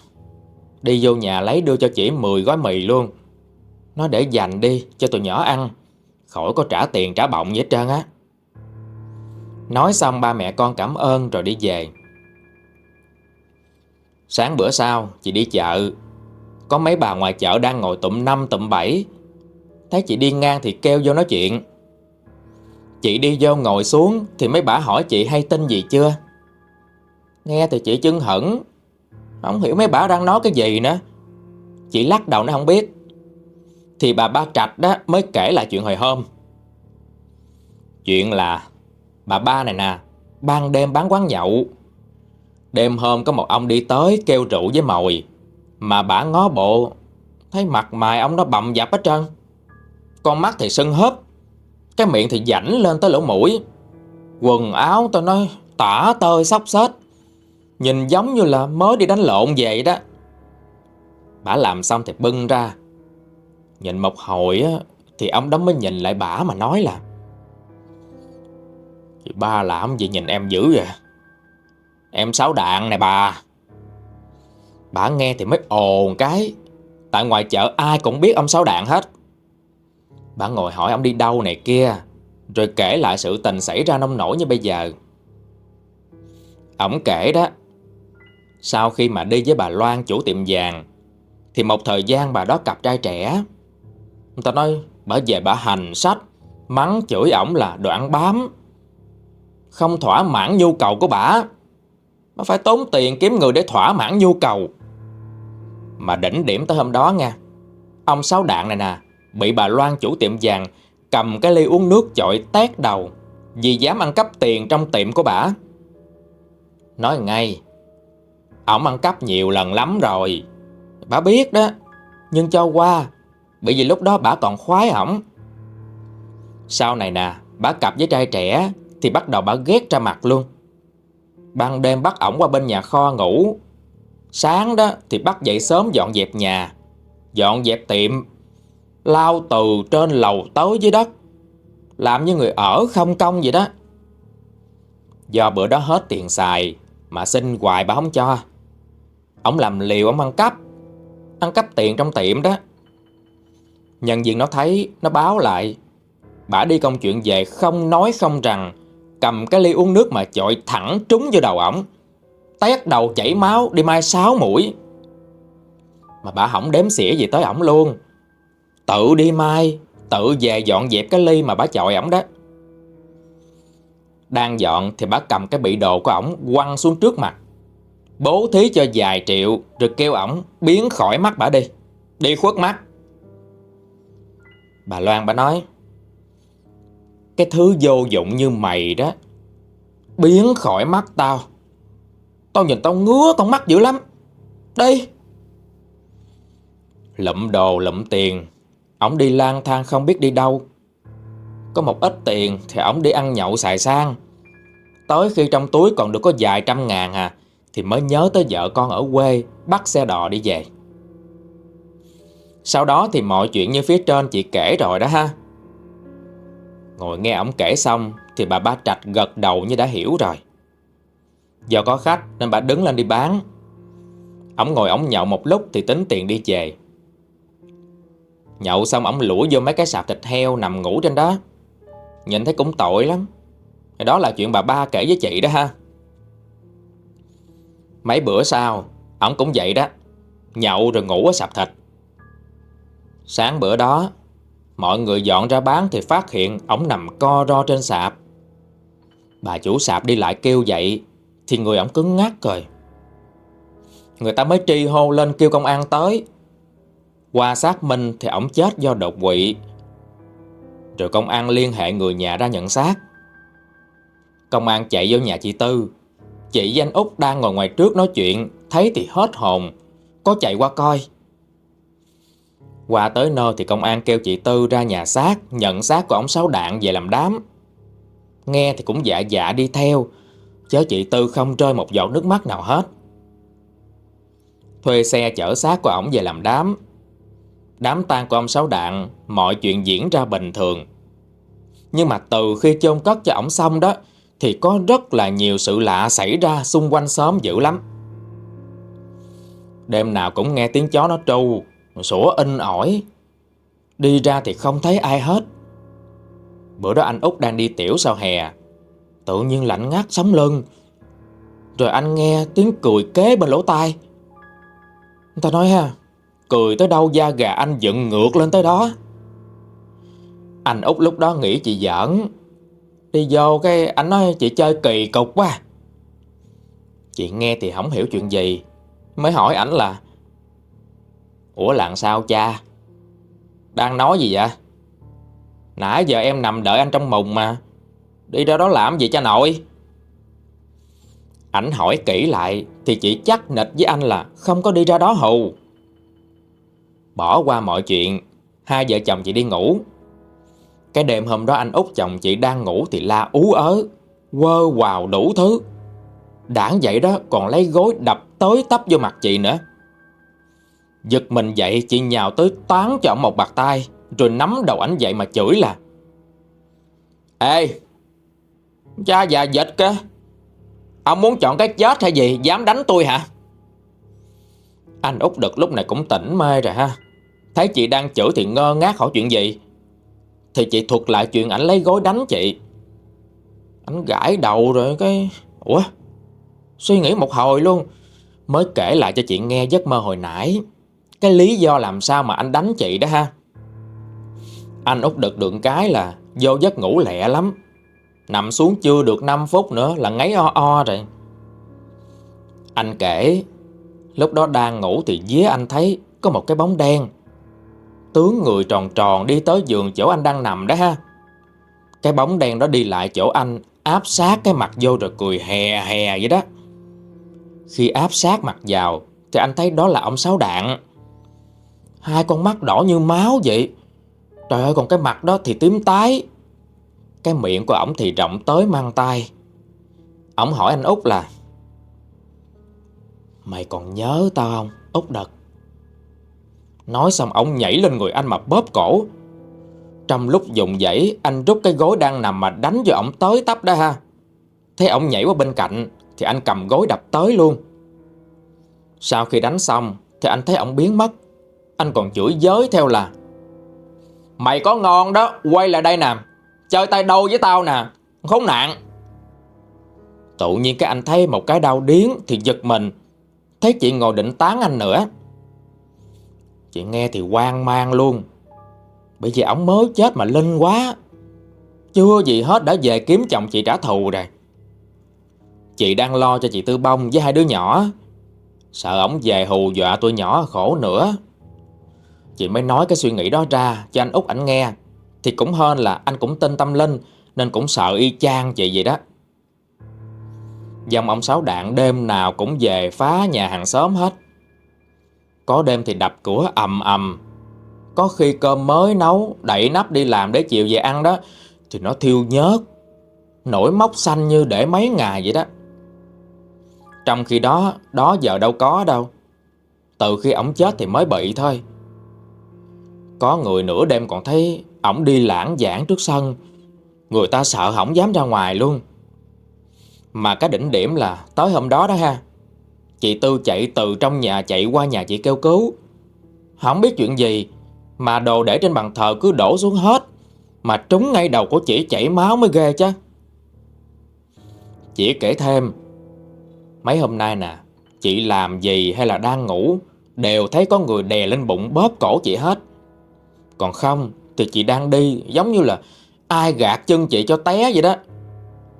Đi vô nhà lấy đưa cho chị 10 gói mì luôn. Nó để dành đi cho tụi nhỏ ăn. Khỏi có trả tiền trả bọng gì hết trơn á. Nói xong ba mẹ con cảm ơn rồi đi về. Sáng bữa sau, chị đi chợ. Có mấy bà ngoài chợ đang ngồi tụm năm, tụm bảy. Thấy chị đi ngang thì kêu vô nói chuyện. Chị đi vô ngồi xuống Thì mấy bà hỏi chị hay tin gì chưa? Nghe thì chị chưng hẳn không hiểu mấy bà đang nói cái gì nữa. Chị lắc đầu nó không biết. Thì bà ba trạch đó mới kể lại chuyện hồi hôm. Chuyện là Bà ba này nè, Ban đêm bán quán nhậu. Đêm hôm có một ông đi tới kêu rượu với mồi, Mà bà ngó bộ, Thấy mặt mày ông đó bầm dập hết trơn. Con mắt thì sưng hớp Cái miệng thì dảnh lên tới lỗ mũi. Quần áo tôi nói tả tơi sóc xếch Nhìn giống như là mới đi đánh lộn vậy đó. Bà làm xong thì bưng ra. Nhìn một hồi á, Thì ông đó mới nhìn lại bà mà nói là Chị ba làm gì nhìn em dữ vậy? Em sáu đạn nè bà. Bà nghe thì mới ồn cái. Tại ngoài chợ ai cũng biết ông sáu đạn hết. Bà ngồi hỏi ông đi đâu này kia Rồi kể lại sự tình xảy ra nông nổi như bây giờ. Ông kể đó sau khi mà đi với bà Loan chủ tiệm vàng, Thì một thời gian bà đó cặp trai trẻ. Người ta nói bà về bà hành sách, Mắng chửi ổng là đoạn bám, Không thỏa mãn nhu cầu của bà. Bà phải tốn tiền kiếm người để thỏa mãn nhu cầu. Mà đỉnh điểm tới hôm đó nha, Ông Sáu Đạn này nè, Bị bà Loan chủ tiệm vàng Cầm cái ly uống nước chọi tét đầu Vì dám ăn cắp tiền trong tiệm của bà. Nói ngay ổng ăn cắp nhiều lần lắm rồi. Bà biết đó, Nhưng cho qua, Bởi vì lúc đó bà còn khoái ổng. Sau này nè, Bà cặp với trai trẻ Thì bắt đầu bà ghét ra mặt luôn. Ban đêm bắt ổng qua bên nhà kho ngủ. Sáng đó thì bắt dậy sớm dọn dẹp nhà, Dọn dẹp tiệm, Lao từ trên lầu tới dưới đất, Làm như người ở không công vậy đó. Do bữa đó hết tiền xài Mà xin hoài bà không cho. Ông làm liều ông ăn cắp. Ăn cắp tiền trong tiệm đó. Nhân viên nó thấy, Nó báo lại. Bà đi công chuyện về không nói không rằng, Cầm cái ly uống nước mà chọi thẳng trúng vô đầu ổng. Tét đầu chảy máu, đi mai sáu mũi. Mà bà không đếm xỉa gì tới ổng luôn. Tự đi mai, Tự về dọn dẹp cái ly mà bà chọi ổng đó. Đang dọn thì bà cầm cái bị đồ của ổng Quăng xuống trước mặt. Bố thí cho vài triệu Rồi kêu ổng biến khỏi mắt bà đi. Đi khuất mắt. Bà Loan bà nói, Cái thứ vô dụng như mày đó, Biến khỏi mắt tao. Tao nhìn tao ngứa tao mắt dữ lắm. Đi. Lụm đồ lụm tiền, Ổng đi lang thang không biết đi đâu. Có một ít tiền Thì ổng đi ăn nhậu xài sang. Tới khi trong túi còn được có vài trăm ngàn à thì mới nhớ tới vợ con ở quê, Bắt xe đò đi về. Sau đó thì mọi chuyện như phía trên chị kể rồi đó ha. Ngồi nghe ổng kể xong Thì bà ba trạch gật đầu như đã hiểu rồi. Do có khách nên bà đứng lên đi bán. Ổng ngồi ổng nhậu một lúc thì tính tiền đi về. Nhậu xong ổng lủi vô mấy cái sạp thịt heo nằm ngủ trên đó. Nhìn thấy cũng tội lắm. Đó là chuyện bà ba kể với chị đó ha. Mấy bữa sau Ổng cũng vậy đó. Nhậu rồi ngủ ở sạp thịt. Sáng bữa đó, Mọi người dọn ra bán thì phát hiện Ổng nằm co ro trên sạp. Bà chủ sạp đi lại kêu dậy Thì người ổng cứng ngắc rồi. Người ta mới tri hô lên kêu công an tới. Qua xác minh thì ổng chết do đột quỵ. Rồi công an liên hệ người nhà ra nhận xác. Công an chạy vô nhà chị Tư. Chị danh Úc Út đang ngồi ngoài trước nói chuyện, Thấy thì hết hồn. Có chạy qua coi. Qua tới nơi thì công an kêu chị Tư ra nhà xác, Nhận xác của ông Sáu Đạn về làm đám. Nghe thì cũng dạ dạ đi theo Chớ chị Tư không rơi một giọt nước mắt nào hết. Thuê xe chở xác của ổng về làm đám. Đám tang của ông Sáu Đạn, Mọi chuyện diễn ra bình thường. Nhưng mà từ khi chôn cất cho ổng xong đó thì có rất là nhiều sự lạ xảy ra xung quanh xóm dữ lắm. Đêm nào cũng nghe tiếng chó nó trâu, Sủa in ỏi. Đi ra thì không thấy ai hết. Bữa đó anh Út đang đi tiểu sau hè, Tự nhiên lạnh ngắt sống lưng. Rồi anh nghe tiếng cười kế bên lỗ tai. Người ta nói ha, Cười tới đâu da gà anh dựng ngược lên tới đó. Anh út lúc đó nghĩ chị giỡn. Đi vô cái, anh nói chị chơi kỳ cục quá. Chị nghe thì không hiểu chuyện gì, Mới hỏi ảnh là, Ủa làm sao cha? Đang nói gì vậy? Nãy giờ em nằm đợi anh trong mùng mà, Đi ra đó làm gì cha nội? Ảnh hỏi kỹ lại Thì chị chắc nịch với anh là Không có đi ra đó hù. Bỏ qua mọi chuyện, Hai vợ chồng chị đi ngủ. Cái đêm hôm đó anh út chồng chị đang ngủ Thì la ú ớ, Quơ quào đủ thứ. Đảng vậy đó, còn lấy gối đập tới tấp vô mặt chị nữa. Giật mình dậy chị nhào tới toán cho một bạc tay, Rồi nắm đầu ảnh dậy mà chửi là, Ê, Cha già dịch cơ Ông muốn chọn cái chết hay gì, Dám đánh tôi hả? Anh út đực lúc này cũng tỉnh mê rồi ha. Thấy chị đang chửi thì ngơ ngác hỏi chuyện gì. Thì chị thuật lại chuyện ảnh lấy gối đánh chị. Anh gãi đầu rồi cái, Ủa? Suy nghĩ một hồi luôn. Mới kể lại cho chị nghe giấc mơ hồi nãy. Cái lý do làm sao mà anh đánh chị đó ha? Anh út đực đường cái là Vô giấc ngủ lẹ lắm. Nằm xuống chưa được 5 phút nữa là ngáy o o rồi. Anh kể, Lúc đó đang ngủ thì dế anh thấy Có một cái bóng đen. Tướng người tròn tròn đi tới giường chỗ anh đang nằm đó ha. Cái bóng đen đó đi lại chỗ anh, Áp sát cái mặt vô rồi cười hè hè vậy đó. Khi áp sát mặt vào, Thì anh thấy đó là ông Sáu Đạn. Hai con mắt đỏ như máu vậy. Trời ơi, còn cái mặt đó thì tím tái. Cái miệng của ổng thì rộng tới mang tay Ổng hỏi anh Út là, Mày còn nhớ tao không? Út đật Nói xong ông nhảy lên người anh mà bóp cổ. Trong lúc dùng dãy, Anh rút cái gối đang nằm mà đánh cho ông tới tấp đó ha. Thấy ông nhảy qua bên cạnh, Thì anh cầm gối đập tới luôn. Sau khi đánh xong, Thì anh thấy ông biến mất. Anh còn chửi giới theo là, Mày có ngon đó, Quay lại đây nè. Chơi tay đâu với tao nè. Khốn nạn. Tự nhiên cái anh thấy một cái đau điến Thì giật mình. Thấy chị ngồi định tán anh nữa. Chị nghe thì hoang mang luôn. Bởi vì ổng mới chết mà linh quá. Chưa gì hết đã về kiếm chồng chị trả thù rồi. Chị đang lo cho chị Tư Bông với hai đứa nhỏ. Sợ ổng về hù dọa tôi nhỏ khổ nữa. Chị mới nói cái suy nghĩ đó ra cho anh út ảnh nghe. Thì cũng hơn là anh cũng tin tâm linh, Nên cũng sợ y chang chị vậy đó. Dòng ông Sáu Đạn đêm nào cũng về phá nhà hàng xóm hết. Có đêm thì đập cửa ầm ầm. Có khi cơm mới nấu, đẩy nắp đi làm để chiều về ăn đó, Thì nó thiêu nhớt. Nổi mốc xanh như để mấy ngày vậy đó. Trong khi đó Đó giờ đâu có đâu. Từ khi ổng chết thì mới bị thôi. Có người nửa đêm còn thấy Ổng đi lãng giảng trước sân. Người ta sợ không dám ra ngoài luôn. Mà cái đỉnh điểm là Tới hôm đó đó ha. Chị Tư chạy từ trong nhà chạy qua nhà chị kêu cứu. Không biết chuyện gì, Mà đồ để trên bàn thờ cứ đổ xuống hết. Mà trúng ngay đầu của chị chảy máu mới ghê chứ. Chị kể thêm, Mấy hôm nay nè, Chị làm gì hay là đang ngủ Đều thấy có người đè lên bụng bóp cổ chị hết. Còn không Thì chị đang đi, giống như là Ai gạt chân chị cho té vậy đó.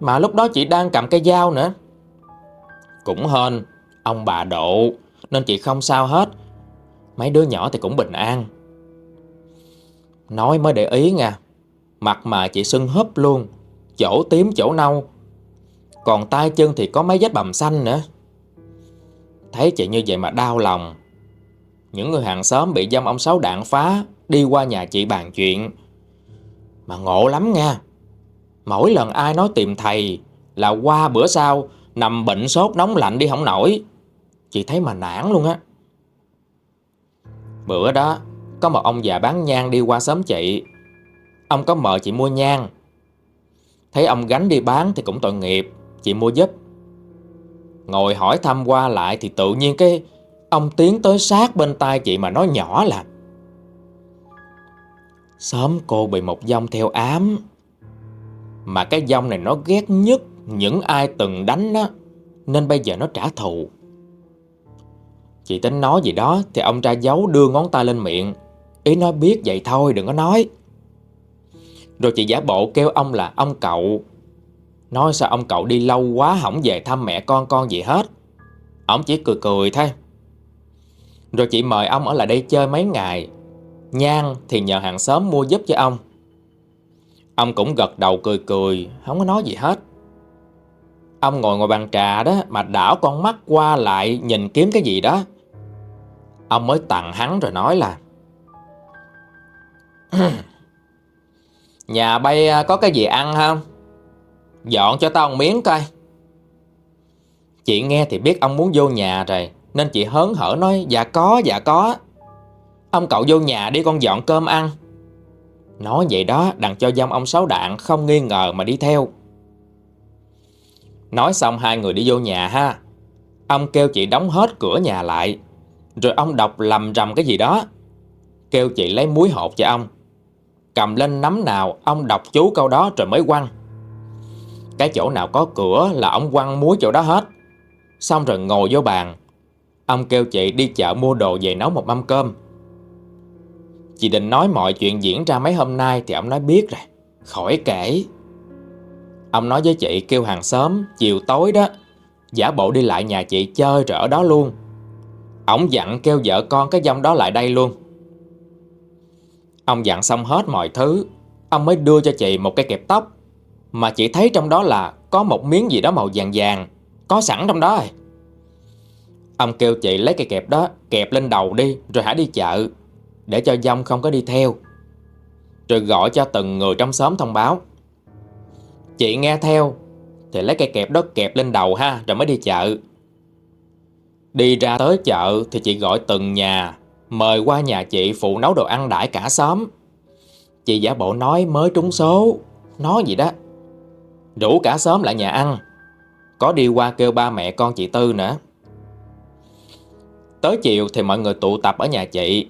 Mà lúc đó chị đang cầm cây dao nữa. Cũng hên Ông bà độ, Nên chị không sao hết. Mấy đứa nhỏ thì cũng bình an. Nói mới để ý nha Mặt mà chị sưng húp luôn, Chỗ tím chỗ nâu, Còn tay chân thì có mấy vết bầm xanh nữa. Thấy chị như vậy mà đau lòng. Những người hàng xóm bị dâm ông Sáu đạn phá, Đi qua nhà chị bàn chuyện. Mà ngộ lắm nha Mỗi lần ai nói tìm thầy Là qua bữa sau, Nằm bệnh sốt nóng lạnh đi không nổi. Chị thấy mà nản luôn á. Bữa đó, Có một ông già bán nhang đi qua xóm chị. Ông có mời chị mua nhang. Thấy ông gánh đi bán thì cũng tội nghiệp, Chị mua giúp. Ngồi hỏi thăm qua lại thì tự nhiên cái Ông tiến tới sát bên tai chị mà nói nhỏ là, Sớm cô bị một dông theo ám. Mà cái dông này nó ghét nhất những ai từng đánh nó Nên bây giờ nó trả thù. Chị tính nói gì đó Thì ông ra giấu đưa ngón tay lên miệng. Ý nói biết vậy thôi, đừng có nói. Rồi chị giả bộ kêu ông là ông cậu. Nói sao ông cậu đi lâu quá hỏng về thăm mẹ con con gì hết. Ông chỉ cười cười thôi. Rồi chị mời ông ở lại đây chơi mấy ngày. Nhan thì nhờ hàng xóm mua giúp cho ông. Ông cũng gật đầu cười cười, Không có nói gì hết. Ông ngồi ngồi bàn trà đó Mà đảo con mắt qua lại Nhìn kiếm cái gì đó. Ông mới tặng hắn rồi nói là Nhà bay à, có cái gì ăn không? Dọn cho tao một miếng coi. Chị nghe thì biết ông muốn vô nhà rồi Nên chị hớn hở nói Dạ có, dạ có. Ông cậu vô nhà đi con dọn cơm ăn. Nói vậy đó Đặng cho dông ông Sáu Đạn không nghi ngờ mà đi theo. Nói xong hai người đi vô nhà ha. Ông kêu chị đóng hết cửa nhà lại rồi ông đọc lầm rầm cái gì đó. Kêu chị lấy muối hột cho ông. Cầm lên nắm nào, Ông đọc chú câu đó rồi mới quăng. Cái chỗ nào có cửa Là ông quăng muối chỗ đó hết. Xong rồi ngồi vô bàn. Ông kêu chị đi chợ mua đồ về nấu một mâm cơm. Chị định nói mọi chuyện diễn ra mấy hôm nay Thì ông nói biết rồi. Khỏi kể. Ông nói với chị kêu hàng xóm, Chiều tối đó, Giả bộ đi lại nhà chị chơi rồi ở đó luôn. Ông dặn kêu vợ con cái dông đó lại đây luôn. Ông dặn xong hết mọi thứ, Ông mới đưa cho chị một cái kẹp tóc. Mà chị thấy trong đó là Có một miếng gì đó màu vàng vàng, Có sẵn trong đó rồi. Ông kêu chị lấy cái kẹp đó, Kẹp lên đầu đi, rồi hãy đi chợ, Để cho dông không có đi theo. Rồi gọi cho từng người trong xóm thông báo. Chị nghe theo, Thì lấy cái kẹp đó kẹp lên đầu ha, Rồi mới đi chợ. Đi ra tới chợ thì chị gọi từng nhà, Mời qua nhà chị phụ nấu đồ ăn đãi cả xóm. Chị giả bộ nói mới trúng số Nói gì đó. Đủ cả xóm lại nhà ăn, Có đi qua kêu ba mẹ con chị Tư nữa. Tới chiều thì mọi người tụ tập ở nhà chị.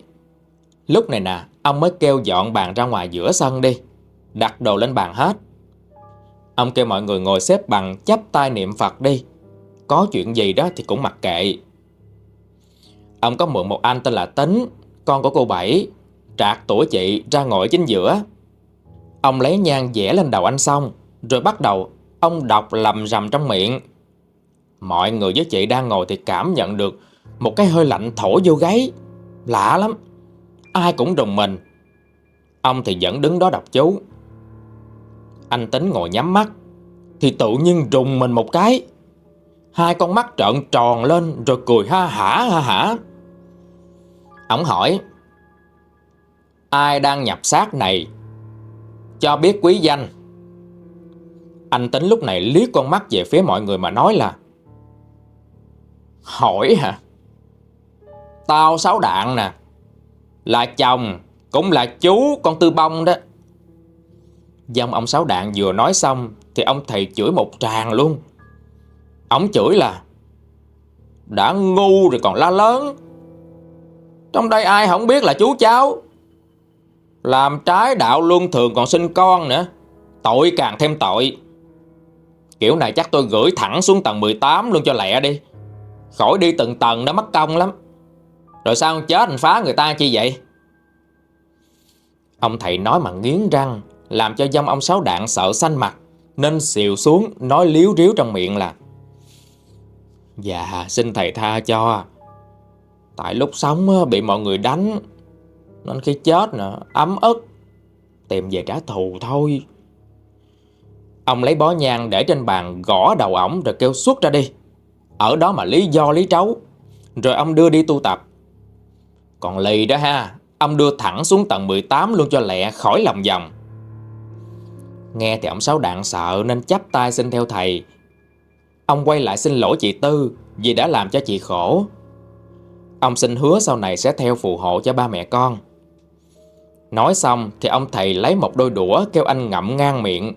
Lúc này nè, Ông mới kêu dọn bàn ra ngoài giữa sân đi, Đặt đồ lên bàn hết. Ông kêu mọi người ngồi xếp bằng, chắp tay niệm Phật đi. Có chuyện gì đó thì cũng mặc kệ. Ông có mượn một anh tên là Tính Con của cô Bảy, Trạc tuổi chị ra ngồi chính giữa. Ông lấy nhang vẽ lên đầu anh xong, Rồi bắt đầu Ông đọc lầm rầm trong miệng. Mọi người với chị đang ngồi thì cảm nhận được Một cái hơi lạnh thổi vô gáy. Lạ lắm, Ai cũng rùng mình. Ông thì vẫn đứng đó đọc chú. Anh Tính ngồi nhắm mắt, Thì tự nhiên rùng mình một cái. Hai con mắt trợn tròn lên Rồi cười ha hả ha hả. Ông hỏi, Ai đang nhập xác này Cho biết quý danh? Anh tính lúc này liếc con mắt về phía mọi người mà nói là, Hỏi hả? Tao sáu đạn nè, Là chồng Cũng là chú con tư bông đó. Dòng ông sáu đạn vừa nói xong Thì ông thầy chửi một tràng luôn. Ông chửi là, Đã ngu rồi còn la lớn. Trong đây ai không biết là chú cháu. Làm trái đạo luân thường còn sinh con nữa. Tội càng thêm tội. Kiểu này chắc tôi gửi thẳng xuống tầng 18 luôn cho lẹ đi. Khỏi đi từng tầng nó mất công lắm. Rồi sao chết anh phá người ta chi vậy? Ông thầy nói mà nghiến răng, Làm cho dông ông sáu đạn sợ xanh mặt, Nên xìu xuống nói liếu riếu trong miệng là Dạ xin thầy tha cho. Tại lúc sống bị mọi người đánh, Nên khi chết nè, ấm ức, Tìm về trả thù thôi. Ông lấy bó nhang để trên bàn gõ đầu ổng rồi kêu xuất ra đi. Ở đó mà lý do lý trấu. Rồi ông đưa đi tu tập. Còn lì đó ha, Ông đưa thẳng xuống tầng 18 luôn cho lẹ khỏi lòng vòng. Nghe thì ông Sáu Đạn sợ nên chắp tay xin theo thầy. Ông quay lại xin lỗi chị Tư vì đã làm cho chị khổ. Ông xin hứa sau này sẽ theo phù hộ cho ba mẹ con. Nói xong thì ông thầy lấy một đôi đũa kêu anh ngậm ngang miệng.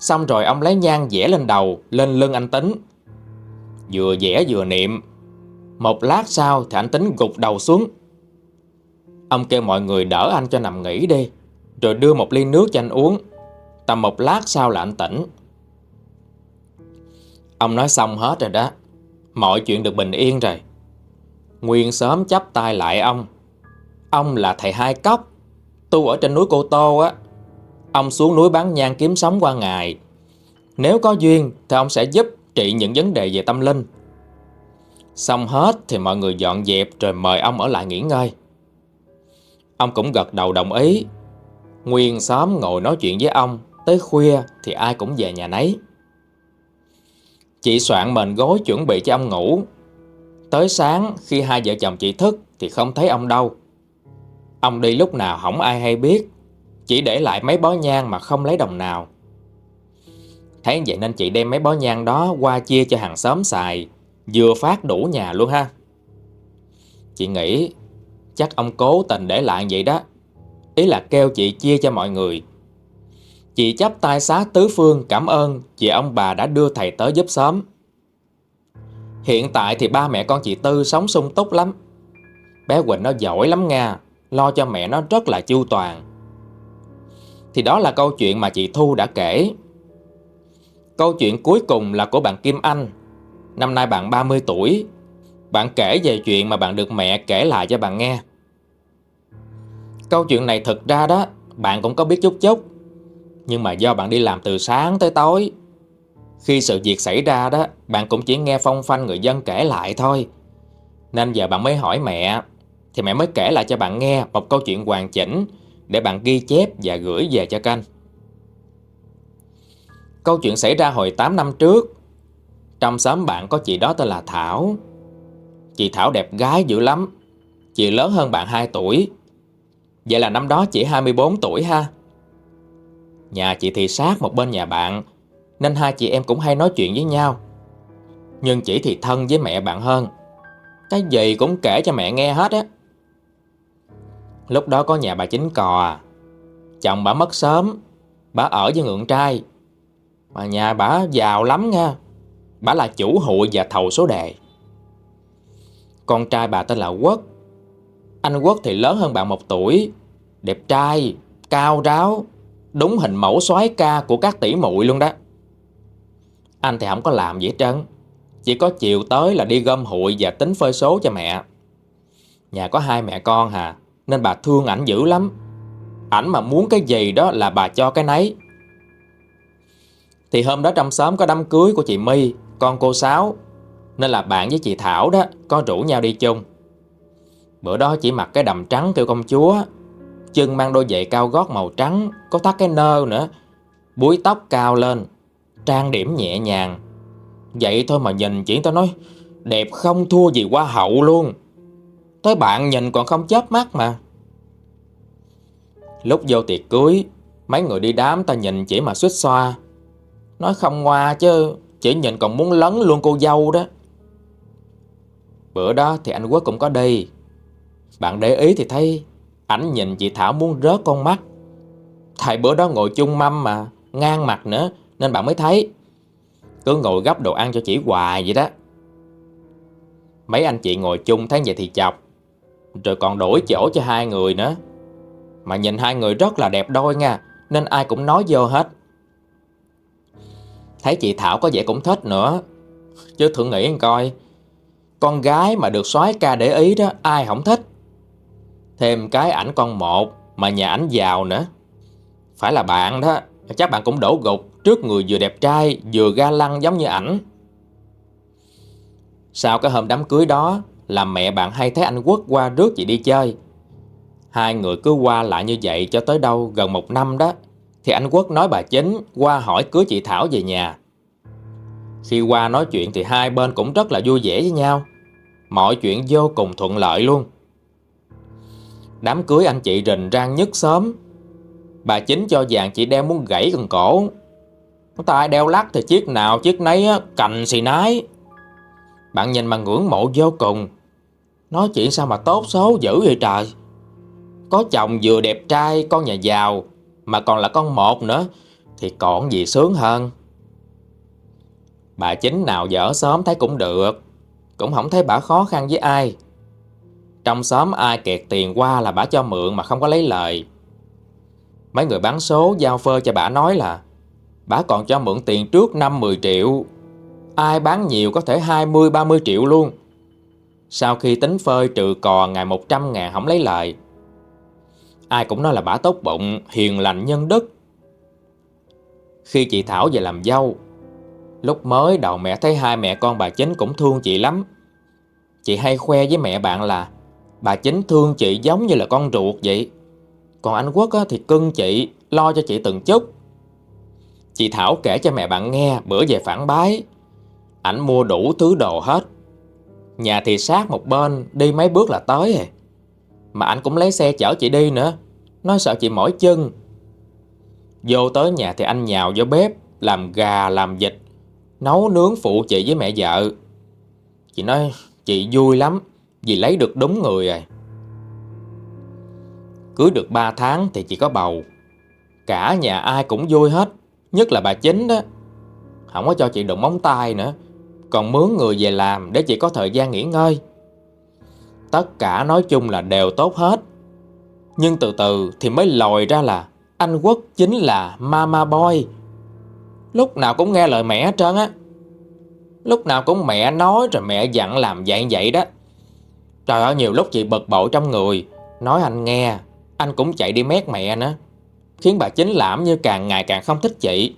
Xong rồi ông lấy nhang vẽ lên đầu, lên lưng anh Tính. Vừa vẽ vừa niệm. Một lát sau thì anh Tính gục đầu xuống. Ông kêu mọi người đỡ anh cho nằm nghỉ đi. Rồi đưa một ly nước cho anh uống. Tầm một lát sau là anh tỉnh. Ông nói xong hết rồi đó Mọi chuyện được bình yên rồi Nguyên sớm chấp tay lại ông. Ông là thầy hai cốc. Tu ở trên núi Cô Tô á. Ông xuống núi bán nhang kiếm sống qua ngày. Nếu có duyên Thì ông sẽ giúp trị những vấn đề về tâm linh. Xong hết Thì mọi người dọn dẹp Rồi mời ông ở lại nghỉ ngơi. Ông cũng gật đầu đồng ý. Nguyên xóm ngồi nói chuyện với ông. Tới khuya thì ai cũng về nhà nấy. Chị soạn mền gối chuẩn bị cho ông ngủ. Tới sáng, khi hai vợ chồng chị thức Thì không thấy ông đâu. Ông đi lúc nào không ai hay biết, Chỉ để lại mấy bó nhang mà không lấy đồng nào. Thấy vậy nên chị đem mấy bó nhang đó qua chia cho hàng xóm xài, Vừa phát đủ nhà luôn ha. Chị nghĩ chắc ông cố tình để lại vậy đó. Ý là kêu chị chia cho mọi người. Chị chắp tay xá tứ phương cảm ơn chị ông bà đã đưa thầy tới giúp xóm. Hiện tại thì ba mẹ con chị Tư sống sung túc lắm. Bé Quỳnh nó giỏi lắm nha, lo cho mẹ nó rất là chu toàn. Thì đó là câu chuyện mà chị Thu đã kể. Câu chuyện cuối cùng là của bạn Kim Anh. Năm nay bạn 30 tuổi. Bạn kể về chuyện mà bạn được mẹ kể lại cho bạn nghe. Câu chuyện này thật ra đó, bạn cũng có biết chút chút. Nhưng mà do bạn đi làm từ sáng tới tối khi sự việc xảy ra đó, Bạn cũng chỉ nghe phong phanh người dân kể lại thôi. Nên giờ bạn mới hỏi mẹ, Thì mẹ mới kể lại cho bạn nghe Một câu chuyện hoàn chỉnh Để bạn ghi chép và gửi về cho kênh. Câu chuyện xảy ra hồi 8 năm trước. Trong xóm bạn có chị đó tên là Thảo. Chị Thảo đẹp gái dữ lắm, Chị lớn hơn bạn 2 tuổi. Vậy là năm đó chỉ 24 tuổi ha. Nhà chị thì sát một bên nhà bạn nên hai chị em cũng hay nói chuyện với nhau. Nhưng chỉ thì thân với mẹ bạn hơn. Cái gì cũng kể cho mẹ nghe hết á. Lúc đó có nhà bà chính cò à. Chồng bà mất sớm, Bà ở với ngưỡng trai. Mà nhà bà giàu lắm nha. Bà là chủ hụi và thầu số đề. Con trai bà tên là Quốc. Anh Quốc thì lớn hơn bạn một tuổi, Đẹp trai, Cao ráo, Đúng hình mẫu soái ca của các tỷ muội luôn đó. Anh thì không có làm gì hết trơn. Chỉ có chiều tới là đi gom hụi và tính phơi số cho mẹ. Nhà có hai mẹ con hà, Nên bà thương ảnh dữ lắm. Ảnh mà muốn cái gì đó là bà cho cái nấy. Thì hôm đó trong xóm có đám cưới của chị My, Con cô Sáu. Nên là bạn với chị Thảo đó, Có rủ nhau đi chung. Bữa đó chỉ mặc cái đầm trắng kêu công chúa. Chân mang đôi giày cao gót màu trắng, Có thắt cái nơ nữa. Búi tóc cao lên. Trang điểm nhẹ nhàng. Vậy thôi mà nhìn chị tao nói, Đẹp không thua gì hoa hậu luôn. Tới bạn nhìn còn không chớp mắt mà. Lúc vô tiệc cưới, Mấy người đi đám ta nhìn chỉ mà suýt xoa. Nói không ngoa chứ, Chỉ nhìn còn muốn lấn luôn cô dâu đó. Bữa đó thì anh Quốc cũng có đi. Bạn để ý thì thấy, Ảnh nhìn chị Thảo muốn rớt con mắt. Thầy bữa đó ngồi chung mâm mà, Ngang mặt nữa nên bạn mới thấy. Cứ ngồi gấp đồ ăn cho chị hoài vậy đó. Mấy anh chị ngồi chung thấy vậy thì chọc. Rồi còn đổi chỗ cho hai người nữa. Mà nhìn hai người rất là đẹp đôi nha, Nên ai cũng nói vô hết. Thấy chị Thảo có vẻ cũng thích nữa. Chứ thử nghĩ coi, Con gái mà được soái ca để ý đó, Ai không thích? Thêm cái ảnh con một Mà nhà ảnh giàu nữa. Phải là bạn đó, Chắc bạn cũng đổ gục. Trước người vừa đẹp trai, Vừa ga lăng giống như ảnh. Sau cái hôm đám cưới đó, Là mẹ bạn hay thấy anh Quốc qua rước chị đi chơi. Hai người cứ qua lại như vậy cho tới đâu gần một năm đó, Thì anh Quốc nói bà chính qua hỏi cưới chị Thảo về nhà. Khi qua nói chuyện thì hai bên cũng rất là vui vẻ với nhau. Mọi chuyện vô cùng thuận lợi luôn. Đám cưới anh chị rình rang nhất sớm. Bà chính cho vàng chị đeo muốn gãy cần cổ tay đeo lắc thì chiếc nào, chiếc nấy cành xì nái. Bạn nhìn mà ngưỡng mộ vô cùng. Nói chuyện sao mà tốt số dữ vậy trời. Có chồng vừa đẹp trai, con nhà giàu, Mà còn là con một nữa, Thì còn gì sướng hơn. Bà chính nào dở sớm thấy cũng được, Cũng không thấy bà khó khăn với ai. Trong xóm ai kẹt tiền qua là bà cho mượn mà không có lấy lời. Mấy người bán số giao phơ cho bà nói là Bà còn cho mượn tiền trước 5-10 triệu. Ai bán nhiều có thể 20-30 triệu luôn. Sau khi tính phơi trừ cò ngày 100 ngàn không lấy lại, Ai cũng nói là bà tốt bụng, hiền lành nhân đức. Khi chị Thảo về làm dâu Lúc mới đầu mẹ thấy hai mẹ con bà chính cũng thương chị lắm. Chị hay khoe với mẹ bạn là Bà chính thương chị giống như là con ruột vậy. Còn anh Quốc thì cưng chị Lo cho chị từng chút. Chị Thảo kể cho mẹ bạn nghe Bữa về phản bái. Ảnh mua đủ thứ đồ hết. Nhà thì sát một bên, Đi mấy bước là tới à. Mà ảnh cũng lấy xe chở chị đi nữa. Nói sợ chị mỏi chân. Vô tới nhà thì anh nhào vô bếp, Làm gà, làm vịt, Nấu nướng phụ chị với mẹ vợ. Chị nói, chị vui lắm, Vì lấy được đúng người rồi Cưới được 3 tháng thì chị có bầu. Cả nhà ai cũng vui hết. Nhất là bà chính đó. Không có cho chị đụng móng tay nữa. Còn mướn người về làm để chị có thời gian nghỉ ngơi. Tất cả nói chung là đều tốt hết. Nhưng từ từ thì mới lòi ra là Anh Quốc chính là Mama Boy. Lúc nào cũng nghe lời mẹ hết trơn á. Lúc nào cũng mẹ nói rồi mẹ dặn làm vậy vậy đó. Trời ơi, nhiều lúc chị bực bội trong người. Nói anh nghe, Anh cũng chạy đi mét mẹ nữa. Khiến bà chính lãm như càng ngày càng không thích chị.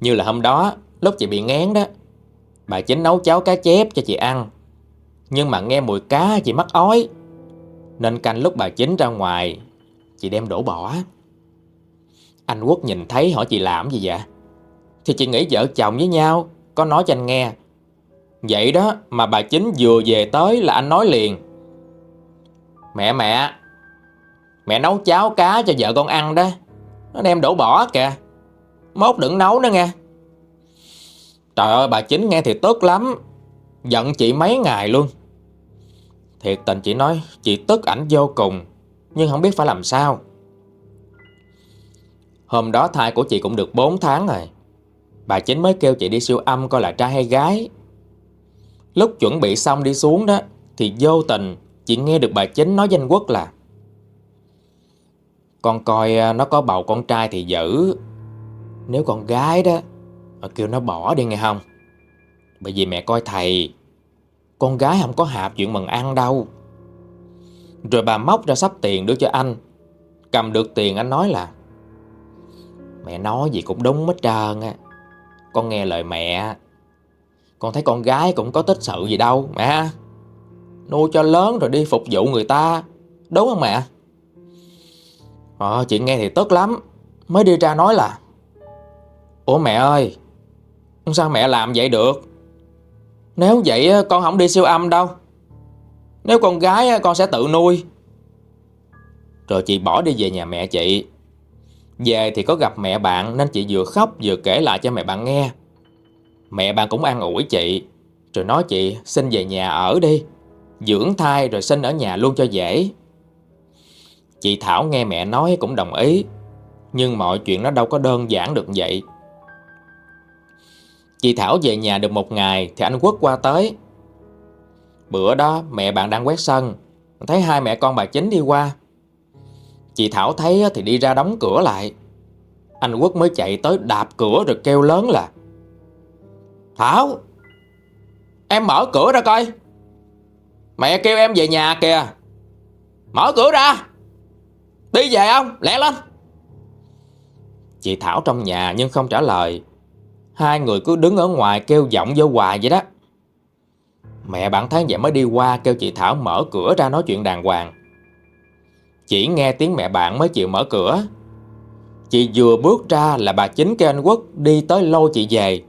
Như là hôm đó, Lúc chị bị ngán đó, Bà chính nấu cháo cá chép cho chị ăn. Nhưng mà nghe mùi cá chị mắc ói, Nên canh lúc bà chính ra ngoài, Chị đem đổ bỏ. Anh Quốc nhìn thấy hỏi chị làm gì vậy? Thì chị nghĩ vợ chồng với nhau Có nói cho anh nghe. Vậy đó mà bà chính vừa về tới là anh nói liền. Mẹ mẹ Mẹ nấu cháo cá cho vợ con ăn đó. Nó đem đổ bỏ kìa. Mốt đừng nấu nữa nghe. Trời ơi, bà chính nghe thì tức lắm. Giận chị mấy ngày luôn. Thiệt tình chị nói, Chị tức ảnh vô cùng, Nhưng không biết phải làm sao. Hôm đó thai của chị cũng được 4 tháng rồi. Bà chính mới kêu chị đi siêu âm coi là trai hay gái. Lúc chuẩn bị xong đi xuống đó, Thì vô tình Chị nghe được bà chính nói danh quốc là con coi à, nó có bầu con trai thì giữ. Nếu con gái đó, Mà kêu nó bỏ đi nghe không? Bởi vì mẹ coi thầy, Con gái không có hạp chuyện mừng ăn đâu. Rồi bà móc ra sắp tiền đưa cho anh. Cầm được tiền anh nói là, Mẹ nói gì cũng đúng hết trơn á. Con nghe lời mẹ. Con thấy con gái cũng có tích sự gì đâu, mẹ Nuôi cho lớn rồi đi phục vụ người ta. Đúng không mẹ? Ờ chị nghe thì tức lắm. Mới đi ra nói là, Ủa mẹ ơi Sao mẹ làm vậy được? Nếu vậy ờ, con không đi siêu âm đâu. Nếu con gái ờ, con sẽ tự nuôi. Rồi chị bỏ đi về nhà mẹ chị. Về thì có gặp mẹ bạn Nên chị vừa khóc vừa kể lại cho mẹ bạn nghe. Mẹ bạn cũng an ủi chị, Rồi nói chị, xin về nhà ở đi, Dưỡng thai rồi sinh ở nhà luôn cho dễ. Chị Thảo nghe mẹ nói cũng đồng ý, Nhưng mọi chuyện nó đâu có đơn giản được vậy. Chị Thảo về nhà được một ngày Thì anh Quốc qua tới. Bữa đó mẹ bạn đang quét sân, Thấy hai mẹ con bà chính đi qua. Chị Thảo thấy thì đi ra đóng cửa lại. Anh Quốc mới chạy tới đạp cửa rồi kêu lớn là, Thảo, Em mở cửa ra coi. Mẹ kêu em về nhà kìa. Mở cửa ra. Đi về không lẹ lên. Chị Thảo trong nhà nhưng không trả lời. Hai người cứ đứng ở ngoài kêu giọng vô hoài vậy đó. Mẹ bạn tháng vậy mới đi qua kêu chị Thảo mở cửa ra nói chuyện đàng hoàng. Chỉ nghe tiếng mẹ bạn mới chịu mở cửa. Chị vừa bước ra là bà chính kêu anh Quốc đi tới lôi chị về.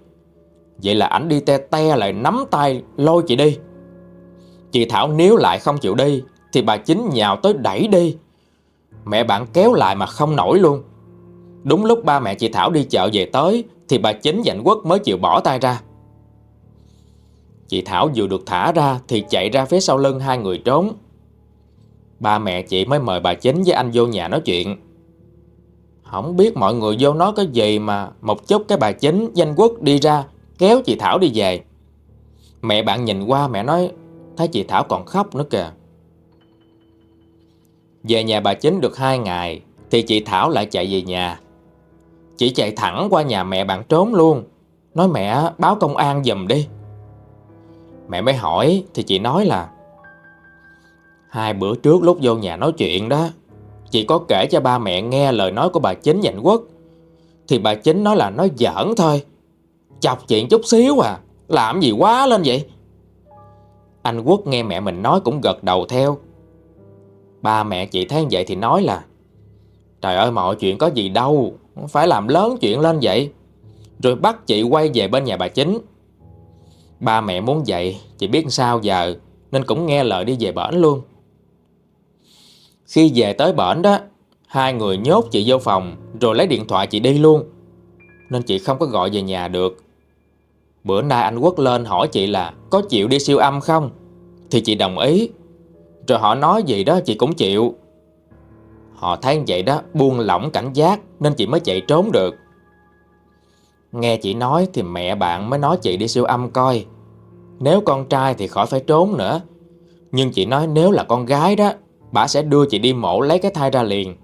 Vậy là ảnh đi te te lại nắm tay lôi chị đi. Chị Thảo nếu lại không chịu đi Thì bà chính nhào tới đẩy đi. Mẹ bạn kéo lại mà không nổi luôn. Đúng lúc ba mẹ chị Thảo đi chợ về tới, Thì bà chính dạnh quốc mới chịu bỏ tay ra. Chị Thảo vừa được thả ra, Thì chạy ra phía sau lưng hai người trốn. Ba mẹ chị mới mời bà chính với anh vô nhà nói chuyện. Không biết mọi người vô nói cái gì mà Một chút cái bà chính danh quốc đi ra, Kéo chị Thảo đi về. Mẹ bạn nhìn qua mẹ nói, Thấy chị Thảo còn khóc nữa kìa. Về nhà bà chính được hai ngày, Thì chị Thảo lại chạy về nhà. Chị chạy thẳng qua nhà mẹ bạn trốn luôn. Nói, mẹ, báo công an giùm đi. Mẹ mới hỏi, Thì chị nói là, Hai bữa trước lúc vô nhà nói chuyện đó, Chị có kể cho ba mẹ nghe lời nói của bà chính dành quốc. Thì bà chính nói là nói giỡn thôi. Chọc chuyện chút xíu à Làm gì quá lên vậy? Anh Quốc nghe mẹ mình nói cũng gật đầu theo. Ba mẹ chị thấy vậy thì nói là, Trời ơi, mọi chuyện có gì đâu, Phải làm lớn chuyện lên vậy. Rồi bắt chị quay về bên nhà bà chính. Ba mẹ muốn vậy Chị biết sao giờ, Nên cũng nghe lời đi về bển luôn. Khi về tới bển đó, Hai người nhốt chị vô phòng, Rồi lấy điện thoại chị đi luôn. Nên chị không có gọi về nhà được. Bữa nay anh Quốc lên hỏi chị là Có chịu đi siêu âm không? Thì chị đồng ý. Rồi họ nói gì đó chị cũng chịu. Họ thấy vậy đó, buông lỏng cảnh giác Nên chị mới chạy trốn được. Nghe chị nói thì mẹ bạn mới nói chị đi siêu âm coi. Nếu con trai thì khỏi phải trốn nữa. Nhưng chị nói nếu là con gái đó, Bà sẽ đưa chị đi mổ lấy cái thai ra liền.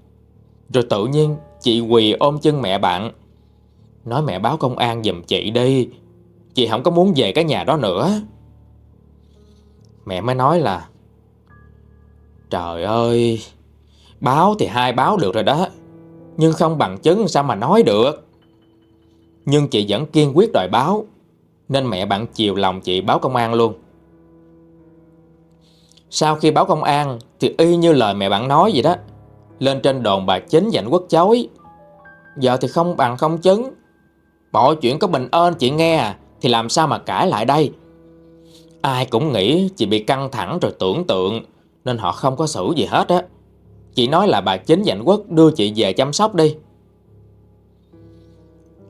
Rồi tự nhiên chị quỳ ôm chân mẹ bạn. Nói mẹ báo công an giùm chị đi. Chị không có muốn về cái nhà đó nữa. Mẹ mới nói là Trời ơi, Báo thì hai báo được rồi đó, Nhưng không bằng chứng sao mà nói được. Nhưng chị vẫn kiên quyết đòi báo, Nên mẹ bạn chiều lòng chị báo công an luôn. Sau khi báo công an Thì y như lời mẹ bạn nói vậy đó, Lên trên đồn bà chính dành quốc chối. Giờ thì không bằng không chứng. Mọi chuyện có bình ơn chị nghe à Thì làm sao mà cãi lại đây? Ai cũng nghĩ chị bị căng thẳng rồi tưởng tượng. Nên họ không có xử gì hết á. Chị nói là bà chính dạnh quốc đưa chị về chăm sóc đi.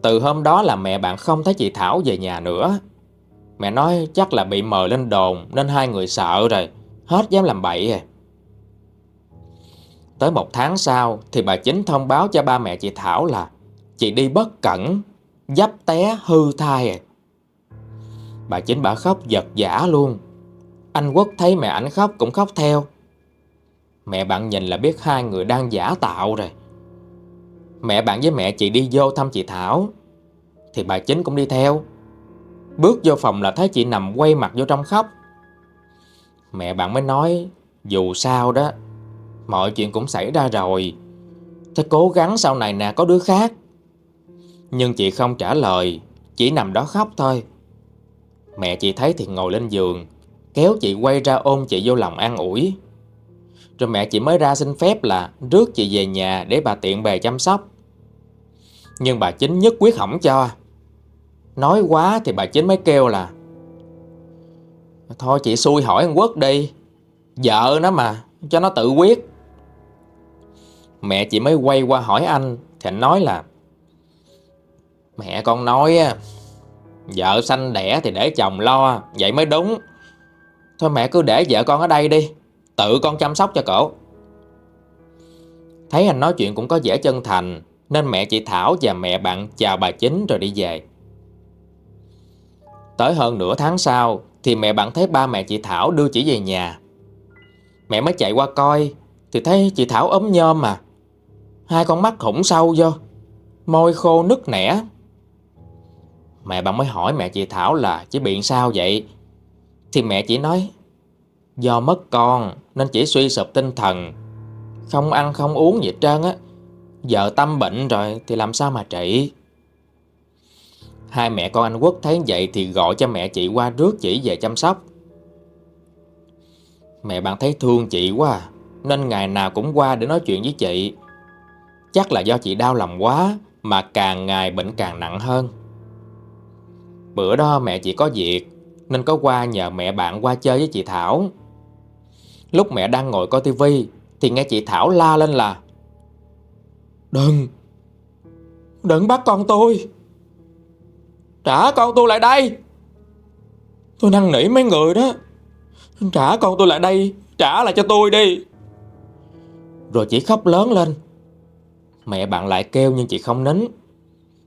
Từ hôm đó là mẹ bạn không thấy chị Thảo về nhà nữa. Mẹ nói chắc là bị mời lên đồn Nên hai người sợ rồi, Hết dám làm bậy rồi Tới một tháng sau Thì bà chính thông báo cho ba mẹ chị Thảo là Chị đi bất cẩn, Dấp té hư thai rồi Bà chính bà khóc giật giả luôn. Anh Quốc thấy mẹ ảnh khóc cũng khóc theo. Mẹ bạn nhìn là biết hai người đang giả tạo rồi. Mẹ bạn với mẹ chị đi vô thăm chị Thảo, Thì bà chính cũng đi theo. Bước vô phòng là thấy chị nằm quay mặt vô trong khóc. Mẹ bạn mới nói, Dù sao đó, Mọi chuyện cũng xảy ra rồi. Thế cố gắng sau này nè, có đứa khác. Nhưng chị không trả lời, Chỉ nằm đó khóc thôi. Mẹ chị thấy thì ngồi lên giường. Kéo chị quay ra ôm chị vô lòng an ủi rồi mẹ chị mới ra xin phép là rước chị về nhà để bà tiện bề chăm sóc. Nhưng bà chính nhất quyết không cho. Nói quá thì bà chính mới kêu là, Thôi chị xui hỏi anh Quốc đi, Vợ nó mà, Cho nó tự quyết Mẹ chị mới quay qua hỏi anh, Thì anh nói là, Mẹ con nói á, Vợ sanh đẻ thì để chồng lo, Vậy mới đúng Thôi mẹ cứ để vợ con ở đây đi, Tự con chăm sóc cho cổ. Thấy anh nói chuyện cũng có vẻ chân thành, Nên mẹ chị Thảo và mẹ bạn chào bà chính rồi đi về. Tới hơn nửa tháng sau Thì mẹ bạn thấy ba mẹ chị Thảo đưa chị về nhà. Mẹ mới chạy qua coi Thì thấy chị Thảo ốm nhôm mà Hai con mắt khủng sâu vô, Môi khô nứt nẻ. Mẹ bạn mới hỏi mẹ chị Thảo là chị bị sao vậy? Thì mẹ chỉ nói, Do mất con nên chỉ suy sụp tinh thần, Không ăn không uống gì hết trơn á. Vợ tâm bệnh rồi thì làm sao mà trị? Hai mẹ con anh Quốc thấy vậy thì gọi cho mẹ chị qua rước chỉ về chăm sóc. Mẹ bạn thấy thương chị quá, Nên ngày nào cũng qua để nói chuyện với chị. Chắc là do chị đau lòng quá Mà càng ngày bệnh càng nặng hơn. Bữa đó mẹ chị có việc nên có qua nhờ mẹ bạn qua chơi với chị Thảo. Lúc mẹ đang ngồi coi tivi Thì nghe chị Thảo la lên là, Đừng Đừng bắt con tôi. Trả con tôi lại đây. Tôi năn nỉ mấy người đó. Trả con tôi lại đây, Trả lại cho tôi đi. Rồi chị khóc lớn lên. Mẹ bạn lại kêu nhưng chị không nín.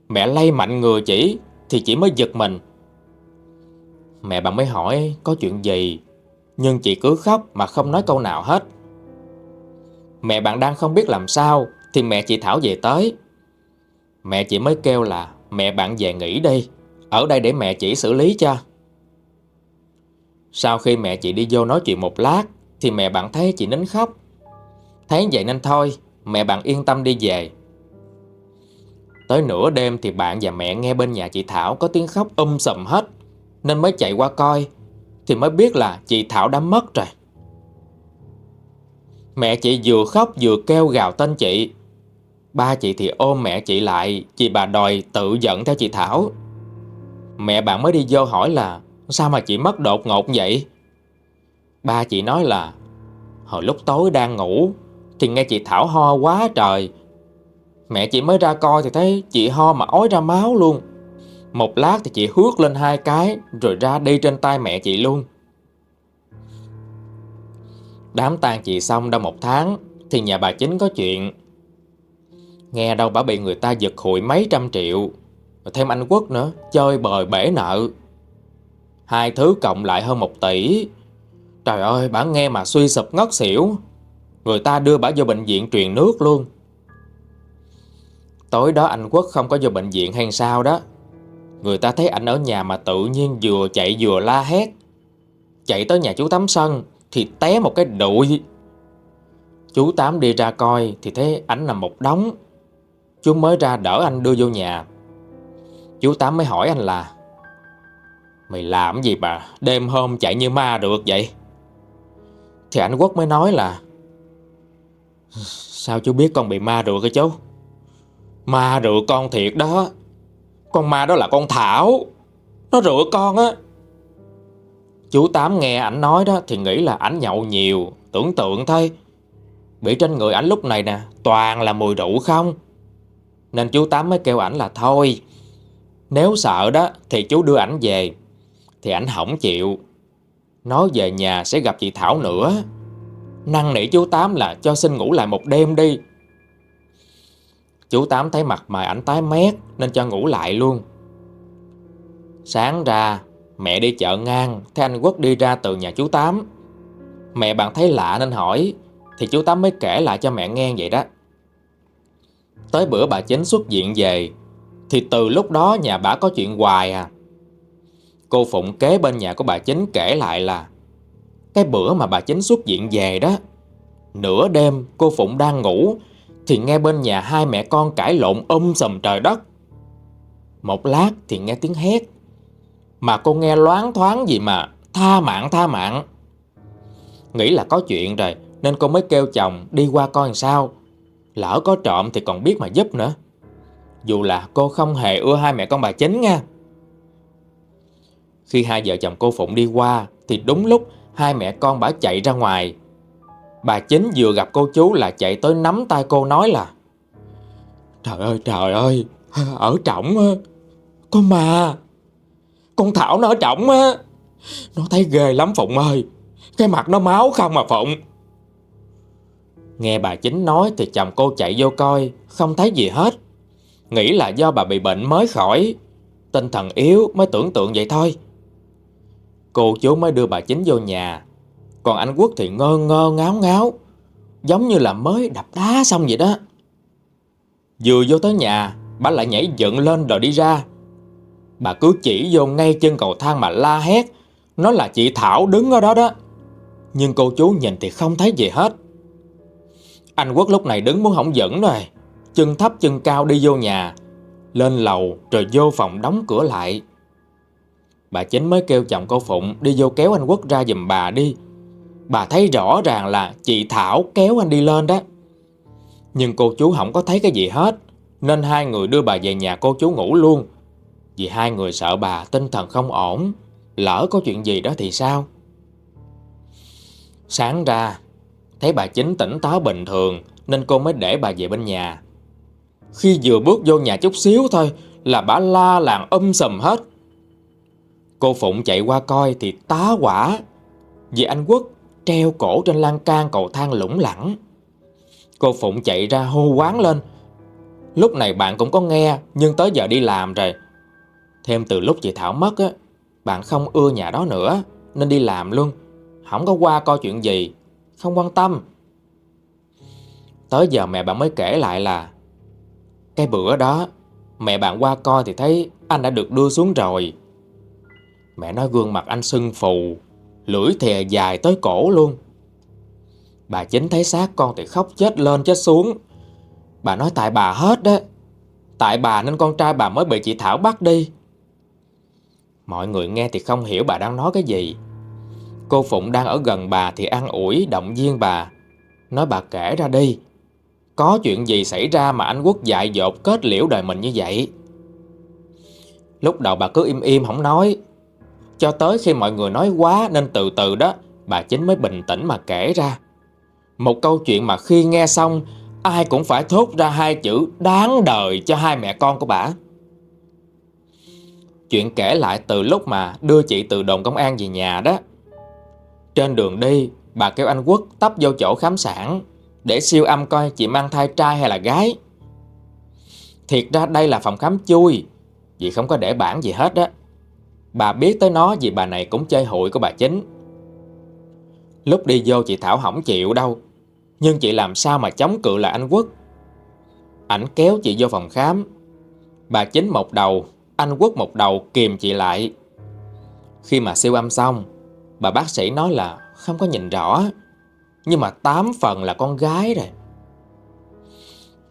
Mẹ lay mạnh người chỉ, Thì chị mới giật mình. Mẹ bạn mới hỏi có chuyện gì, Nhưng chị cứ khóc mà không nói câu nào hết. Mẹ bạn đang không biết làm sao Thì mẹ chị Thảo về tới. Mẹ chị mới kêu là, Mẹ bạn về nghỉ đi, Ở đây để mẹ chỉ xử lý cho. Sau khi mẹ chị đi vô nói chuyện một lát Thì mẹ bạn thấy chị nín khóc. Thấy vậy nên thôi, Mẹ bạn yên tâm đi về. Tới nửa đêm thì bạn và mẹ nghe bên nhà chị Thảo có tiếng khóc um sầm hết. Nên mới chạy qua coi, Thì mới biết là chị Thảo đã mất rồi. Mẹ chị vừa khóc vừa kêu gào tên chị. Ba chị thì ôm mẹ chị lại, Chị bà đòi tự giận theo chị Thảo. Mẹ bạn mới đi vô hỏi là, Sao mà chị mất đột ngột vậy? Ba chị nói là, Hồi lúc tối đang ngủ, Thì nghe chị Thảo ho quá trời. Mẹ chị mới ra coi thì thấy chị ho mà ói ra máu luôn. Một lát thì chị hước lên hai cái, Rồi ra đi trên tay mẹ chị luôn. Đám tang chị xong đâu một tháng, Thì nhà bà chính có chuyện. Nghe đâu bà bị người ta giật hụi mấy trăm triệu. Thêm anh Quốc nữa, Chơi bời bể nợ. Hai thứ cộng lại hơn một tỷ. Trời ơi, bà nghe mà suy sụp ngất xỉu. Người ta đưa bà vô bệnh viện truyền nước luôn. Tối đó anh Quốc không có vô bệnh viện hay sao đó. Người ta thấy anh ở nhà mà tự nhiên vừa chạy vừa la hét. Chạy tới nhà chú tám Sân Thì té một cái đụi. Chú Tám đi ra coi Thì thấy ảnh nằm một đống. Chú mới ra đỡ anh đưa vô nhà. Chú Tám mới hỏi anh là, Mày làm gì mà Đêm hôm chạy như ma được vậy? Thì anh Quốc mới nói là, Sao chú biết con bị ma được hả chú? Ma được con thiệt đó. Con ma đó là con Thảo. Nó rượu con á. Chú Tám nghe ảnh nói đó Thì nghĩ là ảnh nhậu nhiều, Tưởng tượng thôi. Bị trên người ảnh lúc này nè, Toàn là mùi rượu không? Nên chú Tám mới kêu ảnh là thôi. Nếu sợ đó Thì chú đưa ảnh về, Thì ảnh không chịu. Nói về nhà sẽ gặp chị Thảo nữa. Năng nỉ chú Tám là cho xin ngủ lại một đêm đi. Chú Tám thấy mặt mày ảnh tái mét, Nên cho ngủ lại luôn. Sáng ra, Mẹ đi chợ ngang, Thấy anh Quốc đi ra từ nhà chú Tám. Mẹ bạn thấy lạ nên hỏi, Thì chú Tám mới kể lại cho mẹ nghe vậy đó. Tới bữa bà chính xuất viện về, Thì từ lúc đó nhà bà có chuyện hoài à. Cô Phụng kế bên nhà của bà chính kể lại là, Cái bữa mà bà chính xuất viện về đó, Nửa đêm cô Phụng đang ngủ thì nghe bên nhà hai mẹ con cãi lộn um ôm sầm trời đất. Một lát thì nghe tiếng hét. Mà cô nghe loáng thoáng gì mà, tha mạng tha mạng. Nghĩ là có chuyện rồi, nên cô mới kêu chồng đi qua coi làm sao. Lỡ có trộm thì còn biết mà giúp nữa. Dù là cô không hề ưa hai mẹ con bà chính nha. Khi hai vợ chồng cô Phụng đi qua, thì đúng lúc hai mẹ con bà chạy ra ngoài. Bà chính vừa gặp cô chú là chạy tới nắm tay cô nói là, Trời ơi trời ơi, Ở trọng Con ma Con Thảo nó ở trọng á, Nó thấy ghê lắm Phụng ơi, Cái mặt nó máu không mà Phụng. Nghe bà chính nói thì chồng cô chạy vô coi, Không thấy gì hết, Nghĩ là do bà bị bệnh mới khỏi, Tinh thần yếu mới tưởng tượng vậy thôi. Cô chú mới đưa bà chính vô nhà còn anh Quốc thì ngơ ngơ, ngáo ngáo, Giống như là mới đập đá xong vậy đó. Vừa vô tới nhà, Bà lại nhảy dựng lên rồi đi ra. Bà cứ chỉ vô ngay chân cầu thang mà la hét, Nó là chị Thảo đứng ở đó đó. Nhưng cô chú nhìn thì không thấy gì hết. Anh Quốc lúc này đứng muốn hỏng dẫn rồi, Chân thấp chân cao đi vô nhà, Lên lầu rồi vô phòng đóng cửa lại. Bà chính mới kêu chồng cô Phụng đi vô kéo anh Quốc ra giùm bà đi. Bà thấy rõ ràng là chị Thảo kéo anh đi lên đó. Nhưng cô chú không có thấy cái gì hết, Nên hai người đưa bà về nhà cô chú ngủ luôn. Vì hai người sợ bà tinh thần không ổn, Lỡ có chuyện gì đó thì sao? Sáng ra, Thấy bà chính tỉnh táo bình thường, Nên cô mới để bà về bên nhà. Khi vừa bước vô nhà chút xíu thôi Là bà la làng um âm sầm hết. Cô Phụng chạy qua coi thì tá quả. Vì anh Quốc treo cổ trên lan can cầu thang lủng lẳng. Cô Phụng chạy ra hô quán lên. Lúc này bạn cũng có nghe, Nhưng tới giờ đi làm rồi. Thêm từ lúc chị Thảo mất á, Bạn không ưa nhà đó nữa, Nên đi làm luôn. Không có qua coi chuyện gì, Không quan tâm. Tới giờ mẹ bạn mới kể lại là, Cái bữa đó, Mẹ bạn qua coi thì thấy Anh đã được đưa xuống rồi. Mẹ nói gương mặt anh sưng phù. Lưỡi thè dài tới cổ luôn. Bà chính thấy xác con thì khóc chết lên chết xuống. Bà nói, tại bà hết đó Tại bà nên con trai bà mới bị chị Thảo bắt đi. Mọi người nghe thì không hiểu bà đang nói cái gì. Cô Phụng đang ở gần bà thì an ủi, động viên bà. Nói, bà kể ra đi. Có chuyện gì xảy ra mà anh Quốc dại dột kết liễu đời mình như vậy? Lúc đầu bà cứ im im không nói cho tới khi mọi người nói quá nên từ từ đó bà chính mới bình tĩnh mà kể ra. Một câu chuyện mà khi nghe xong ai cũng phải thốt ra hai chữ đáng đời cho hai mẹ con của bà. Chuyện kể lại từ lúc mà đưa chị từ đồn công an về nhà đó. Trên đường đi, bà kêu anh Quốc tấp vô chỗ khám sản để siêu âm coi chị mang thai trai hay là gái. Thiệt ra đây là phòng khám chui, vì không có để bản gì hết đó. Bà biết tới nó vì bà này cũng chơi hụi của bà chính. Lúc đi vô chị Thảo hỏng chịu đâu, Nhưng chị làm sao mà chống cự lại anh Quốc? Ảnh kéo chị vô phòng khám. Bà chính một đầu, Anh Quốc một đầu kìm chị lại. Khi mà siêu âm xong, Bà bác sĩ nói là không có nhìn rõ, Nhưng mà tám phần là con gái rồi.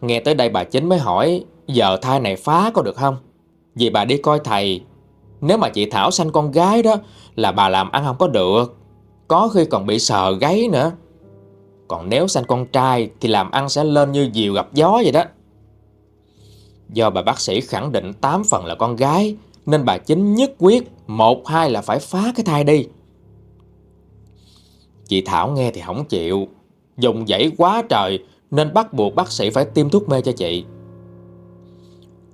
Nghe tới đây bà chính mới hỏi, Giờ thai này phá có được không? Vì bà đi coi thầy nếu mà chị Thảo sanh con gái đó, Là bà làm ăn không có được. Có khi còn bị sờ gáy nữa. Còn nếu sanh con trai Thì làm ăn sẽ lên như diều gặp gió vậy đó. Do bà bác sĩ khẳng định 8 phần là con gái, Nên bà chính nhất quyết Một hai là phải phá cái thai đi. Chị Thảo nghe thì không chịu. Dùng dãy quá trời, Nên bắt buộc bác sĩ phải tiêm thuốc mê cho chị.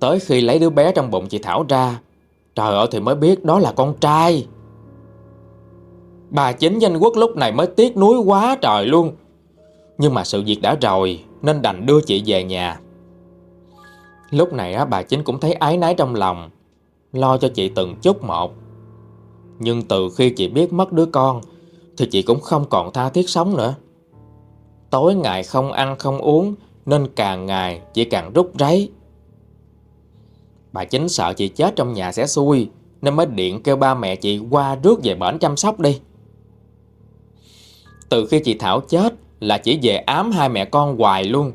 Tới khi lấy đứa bé trong bụng chị Thảo ra Trời ơi thì mới biết đó là con trai. Bà chính danh quốc lúc này mới tiếc nuối quá trời luôn. Nhưng mà sự việc đã rồi Nên đành đưa chị về nhà. Lúc này á, bà chính cũng thấy ái nái trong lòng Lo cho chị từng chút một. Nhưng từ khi chị biết mất đứa con Thì chị cũng không còn tha thiết sống nữa. Tối ngày không ăn không uống Nên càng ngày chị càng rút ráy. Bà chính sợ chị chết trong nhà sẽ xui, Nên mới điện kêu ba mẹ chị qua rước về bển chăm sóc đi. Từ khi chị Thảo chết là chỉ về ám hai mẹ con hoài luôn.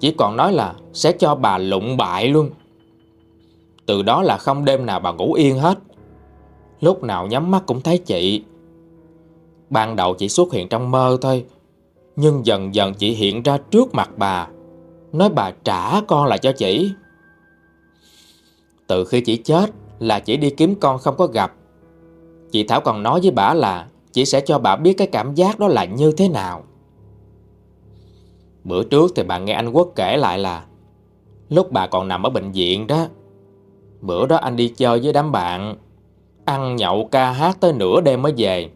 Chỉ còn nói là sẽ cho bà lụng bại luôn. Từ đó là không đêm nào bà ngủ yên hết. Lúc nào nhắm mắt cũng thấy chị. Ban đầu chị xuất hiện trong mơ thôi, Nhưng dần dần chị hiện ra trước mặt bà. Nói bà trả con lại cho chị từ khi chị chết là chỉ đi kiếm con không có gặp. Chị Thảo còn nói với bà là Chị sẽ cho bà biết cái cảm giác đó là như thế nào. Bữa trước thì bà nghe anh Quốc kể lại là Lúc bà còn nằm ở bệnh viện đó, Bữa đó anh đi chơi với đám bạn, Ăn nhậu ca hát tới nửa đêm mới về.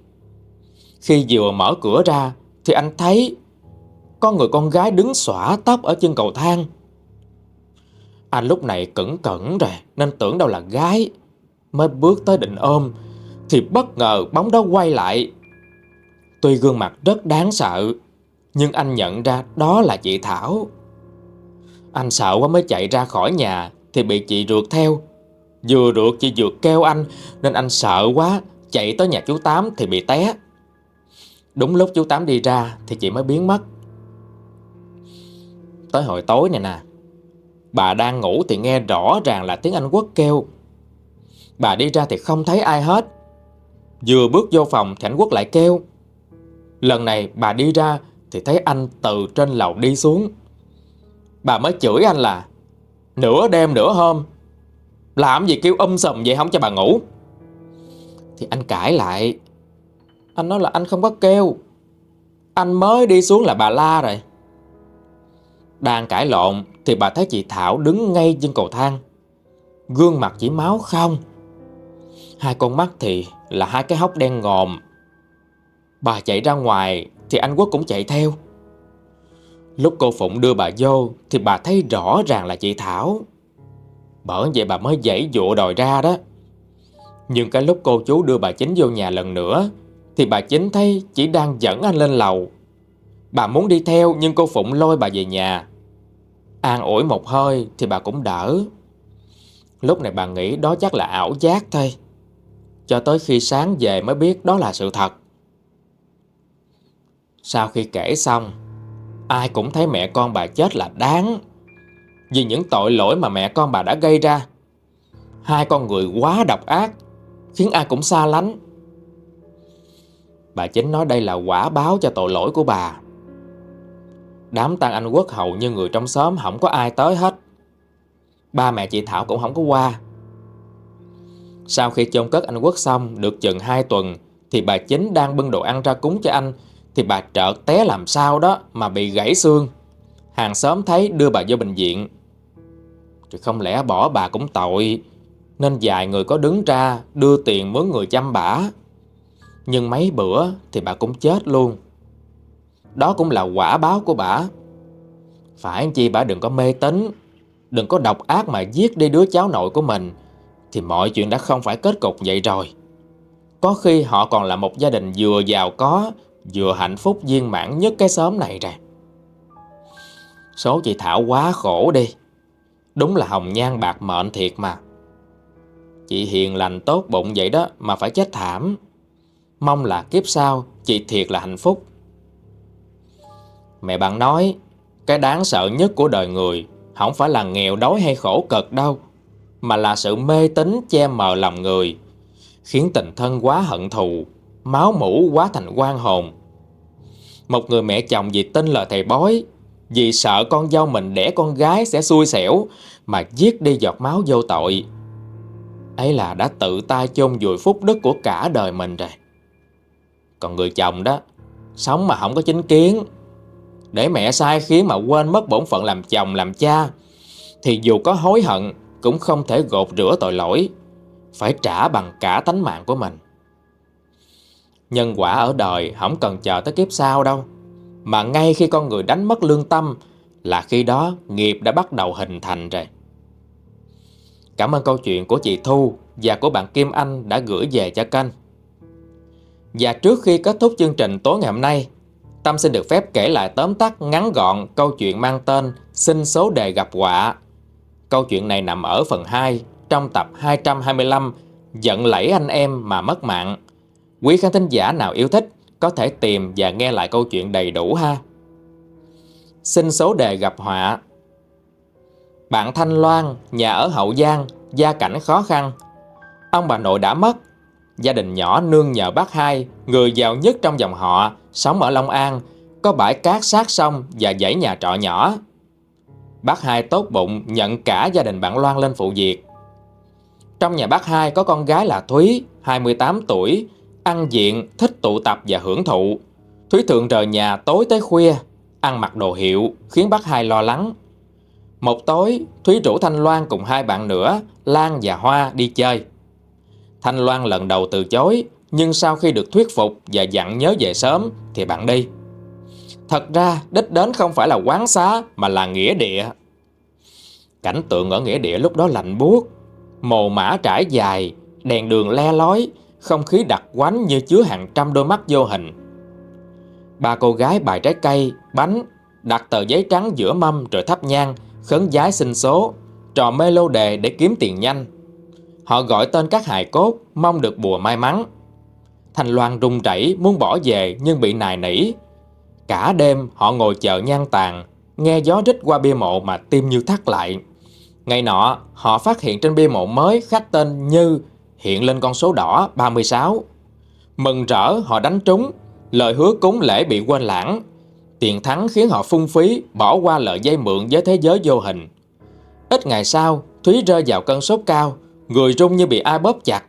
Khi vừa mở cửa ra Thì anh thấy Có người con gái đứng xõa tóc ở chân cầu thang. Anh lúc này cẩn cẩn rồi, Nên tưởng đâu là gái. Mới bước tới định ôm, Thì bất ngờ bóng đó quay lại. Tuy gương mặt rất đáng sợ, Nhưng anh nhận ra đó là chị Thảo. Anh sợ quá mới chạy ra khỏi nhà, Thì bị chị rượt theo. Vừa rượt chị vừa kêu anh, Nên anh sợ quá, Chạy tới nhà chú Tám thì bị té. Đúng lúc chú Tám đi ra Thì chị mới biến mất. Tới hồi tối này nè Bà đang ngủ thì nghe rõ ràng là tiếng Anh Quốc kêu. Bà đi ra thì không thấy ai hết. Vừa bước vô phòng thì anh Quốc lại kêu. Lần này bà đi ra Thì thấy anh từ trên lầu đi xuống. Bà mới chửi anh là, Nửa đêm nửa hôm, Làm gì kêu um sùm vậy không cho bà ngủ? Thì anh cãi lại, Anh nói là anh không có kêu. Anh mới đi xuống là bà la rồi. Đang cãi lộn thì bà thấy chị Thảo đứng ngay trên cầu thang. Gương mặt chỉ máu không. Hai con mắt thì là hai cái hốc đen ngòm. Bà chạy ra ngoài Thì anh Quốc cũng chạy theo. Lúc cô Phụng đưa bà vô Thì bà thấy rõ ràng là chị Thảo. Bởi vậy bà mới dãy dụa đòi ra đó. Nhưng cái lúc cô chú đưa bà Chính vô nhà lần nữa Thì bà Chính thấy chỉ đang dẫn anh lên lầu. Bà muốn đi theo nhưng cô Phụng lôi bà về nhà. An ủi một hơi thì bà cũng đỡ Lúc này bà nghĩ đó chắc là ảo giác thôi Cho tới khi sáng về mới biết đó là sự thật sau khi kể xong, ai cũng thấy mẹ con bà chết là đáng. Vì những tội lỗi mà mẹ con bà đã gây ra. Hai con người quá độc ác, khiến ai cũng xa lánh. Bà chính nói đây là quả báo cho tội lỗi của bà. Đám tang anh quốc hậu như người trong xóm không có ai tới hết. Ba mẹ chị Thảo cũng không có qua. Sau khi chôn cất anh quốc xong được chừng 2 tuần thì bà chính đang bưng đồ ăn ra cúng cho anh thì bà trợt té làm sao đó mà bị gãy xương. Hàng xóm thấy đưa bà vô bệnh viện. Thì không lẽ bỏ bà cũng tội, nên vài người có đứng ra đưa tiền mướn người chăm bả. Nhưng mấy bữa thì bà cũng chết luôn. Đó cũng là quả báo của bà. Phải chi bà đừng có mê tín, đừng có độc ác mà giết đi đứa cháu nội của mình, thì mọi chuyện đã không phải kết cục vậy rồi. Có khi họ còn là một gia đình vừa giàu có vừa hạnh phúc viên mãn nhất cái xóm này rồi. Số chị Thảo quá khổ đi. Đúng là hồng nhan bạc mệnh thiệt mà. Chị hiền lành tốt bụng vậy đó mà phải chết thảm. Mong là kiếp sau chị thiệt là hạnh phúc. Mẹ bạn nói, cái đáng sợ nhất của đời người không phải là nghèo đói hay khổ cực đâu, mà là sự mê tín che mờ lòng người, khiến tình thân quá hận thù, máu mũ quá thành quan hồn. Một người mẹ chồng vì tin lời thầy bói, vì sợ con dâu mình đẻ con gái sẽ xui xẻo mà giết đi giọt máu vô tội. Ấy là đã tự tay chôn vùi phúc đức của cả đời mình rồi. Còn người chồng đó, sống mà không có chính kiến, để mẹ sai khiến mà quên mất bổn phận làm chồng làm cha, thì dù có hối hận cũng không thể gột rửa tội lỗi, phải trả bằng cả tánh mạng của mình. Nhân quả ở đời không cần chờ tới kiếp sau đâu. Mà ngay khi con người đánh mất lương tâm là khi đó nghiệp đã bắt đầu hình thành rồi. Cảm ơn câu chuyện của chị Thu và của bạn Kim Anh đã gửi về cho kênh. Và trước khi kết thúc chương trình tối ngày hôm nay, Tâm xin được phép kể lại tóm tắt ngắn gọn câu chuyện mang tên Sinh số đề gặp họa. Câu chuyện này nằm ở phần 2 trong tập 225 Giận lẫy anh em mà mất mạng. Quý khán thính giả nào yêu thích có thể tìm và nghe lại câu chuyện đầy đủ ha. Xin số đề gặp họa Bạn Thanh Loan, nhà ở Hậu Giang, gia cảnh khó khăn. Ông bà nội đã mất. Gia đình nhỏ nương nhờ bác hai, người giàu nhất trong dòng họ, sống ở Long An, có bãi cát sát sông và dãy nhà trọ nhỏ. Bác hai tốt bụng nhận cả gia đình bạn Loan lên phụ việc. Trong nhà bác hai có con gái là Thúy, 28 tuổi, ăn diện, thích tụ tập và hưởng thụ. Thúy thường rời nhà tối tới khuya, ăn mặc đồ hiệu khiến bác hai lo lắng. Một tối, Thúy rủ Thanh Loan cùng hai bạn nữa, Lan và Hoa đi chơi. Thanh Loan lần đầu từ chối, nhưng sau khi được thuyết phục và dặn nhớ về sớm thì bạn đi. Thật ra, đích đến không phải là quán xá mà là nghĩa địa. Cảnh tượng ở nghĩa địa lúc đó lạnh buốt, mồ mã trải dài, đèn đường le lói, không khí đặc quánh như chứa hàng trăm đôi mắt vô hình. Ba cô gái bài trái cây, bánh, đặt tờ giấy trắng giữa mâm rồi thắp nhang, khấn giái xin số, trò mê lô đề để kiếm tiền nhanh. Họ gọi tên các hài cốt, mong được bùa may mắn. Thành Loan run rẩy muốn bỏ về nhưng bị nài nỉ. Cả đêm họ ngồi chờ nhan tàn, nghe gió rít qua bia mộ mà tim như thắt lại. Ngày nọ, họ phát hiện trên bia mộ mới khắc tên Như hiện lên con số đỏ 36. Mừng rỡ họ đánh trúng, lời hứa cúng lễ bị quên lãng. Tiền thắng khiến họ phung phí, bỏ qua lợi dây mượn với thế giới vô hình. Ít ngày sau, Thúy rơi vào cơn sốt cao, người rung như bị ai bóp chặt.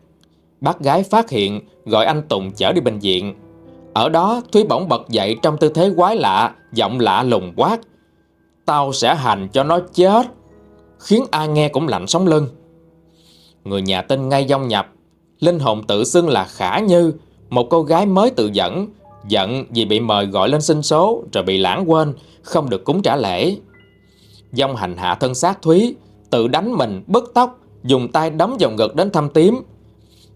Bác gái phát hiện, gọi anh Tùng chở đi bệnh viện. Ở đó, Thúy bỗng bật dậy trong tư thế quái lạ, giọng lạ lùng quát. Tao sẽ hành cho nó chết. Khiến ai nghe cũng lạnh sống lưng. Người nhà tin ngay dông nhập. Linh hồn tự xưng là Khả Như, một cô gái mới tự dẫn, giận vì bị mời gọi lên sinh số rồi bị lãng quên, không được cúng trả lễ. Dông hành hạ thân xác Thúy, tự đánh mình, bứt tóc, dùng tay đấm vào ngực đến thâm tím.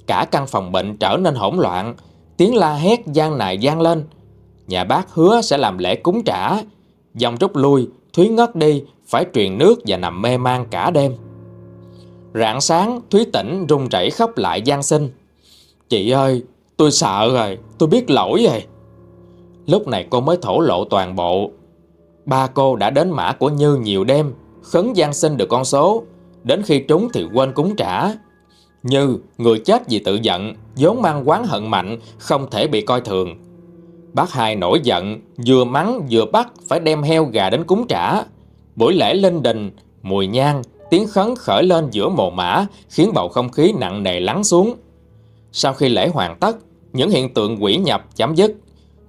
Cả căn phòng bệnh trở nên hỗn loạn, tiếng la hét gian nài gian lên. Nhà bác hứa sẽ làm lễ cúng trả. dòng rút lui, Thúy ngất đi, phải truyền nước và nằm mê man cả đêm. Rạng sáng, Thúy tỉnh run rẩy khóc lại gian sinh. Chị ơi, tôi sợ rồi, tôi biết lỗi rồi. Lúc này cô mới thổ lộ toàn bộ. Ba cô đã đến mã của Như nhiều đêm, khấn gian sinh được con số. Đến khi trúng thì quên cúng trả. Như, người chết vì tự giận, vốn mang quán hận mạnh, không thể bị coi thường. Bác hai nổi giận, vừa mắng vừa bắt phải đem heo gà đến cúng trả. Buổi lễ lên đình, mùi nhang, tiếng khấn khởi lên giữa mồ mã khiến bầu không khí nặng nề lắng xuống. Sau khi lễ hoàn tất, những hiện tượng quỷ nhập chấm dứt,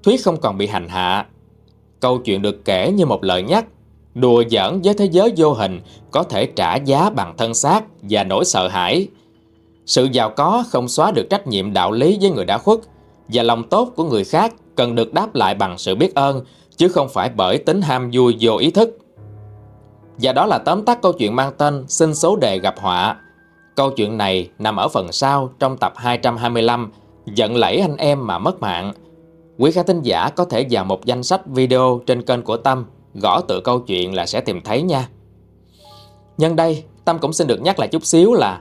Thúy không còn bị hành hạ. Câu chuyện được kể như một lời nhắc, đùa giỡn với thế giới vô hình có thể trả giá bằng thân xác và nỗi sợ hãi. Sự giàu có không xóa được trách nhiệm đạo lý với người đã khuất và lòng tốt của người khác cần được đáp lại bằng sự biết ơn chứ không phải bởi tính ham vui vô ý thức. Và đó là tóm tắt câu chuyện mang tên Xin số đề gặp họa. Câu chuyện này nằm ở phần sau trong tập 225 Giận lẫy anh em mà mất mạng. Quý khán thính giả có thể vào một danh sách video trên kênh của Tâm gõ tự câu chuyện là sẽ tìm thấy nha. Nhân đây, Tâm cũng xin được nhắc lại chút xíu là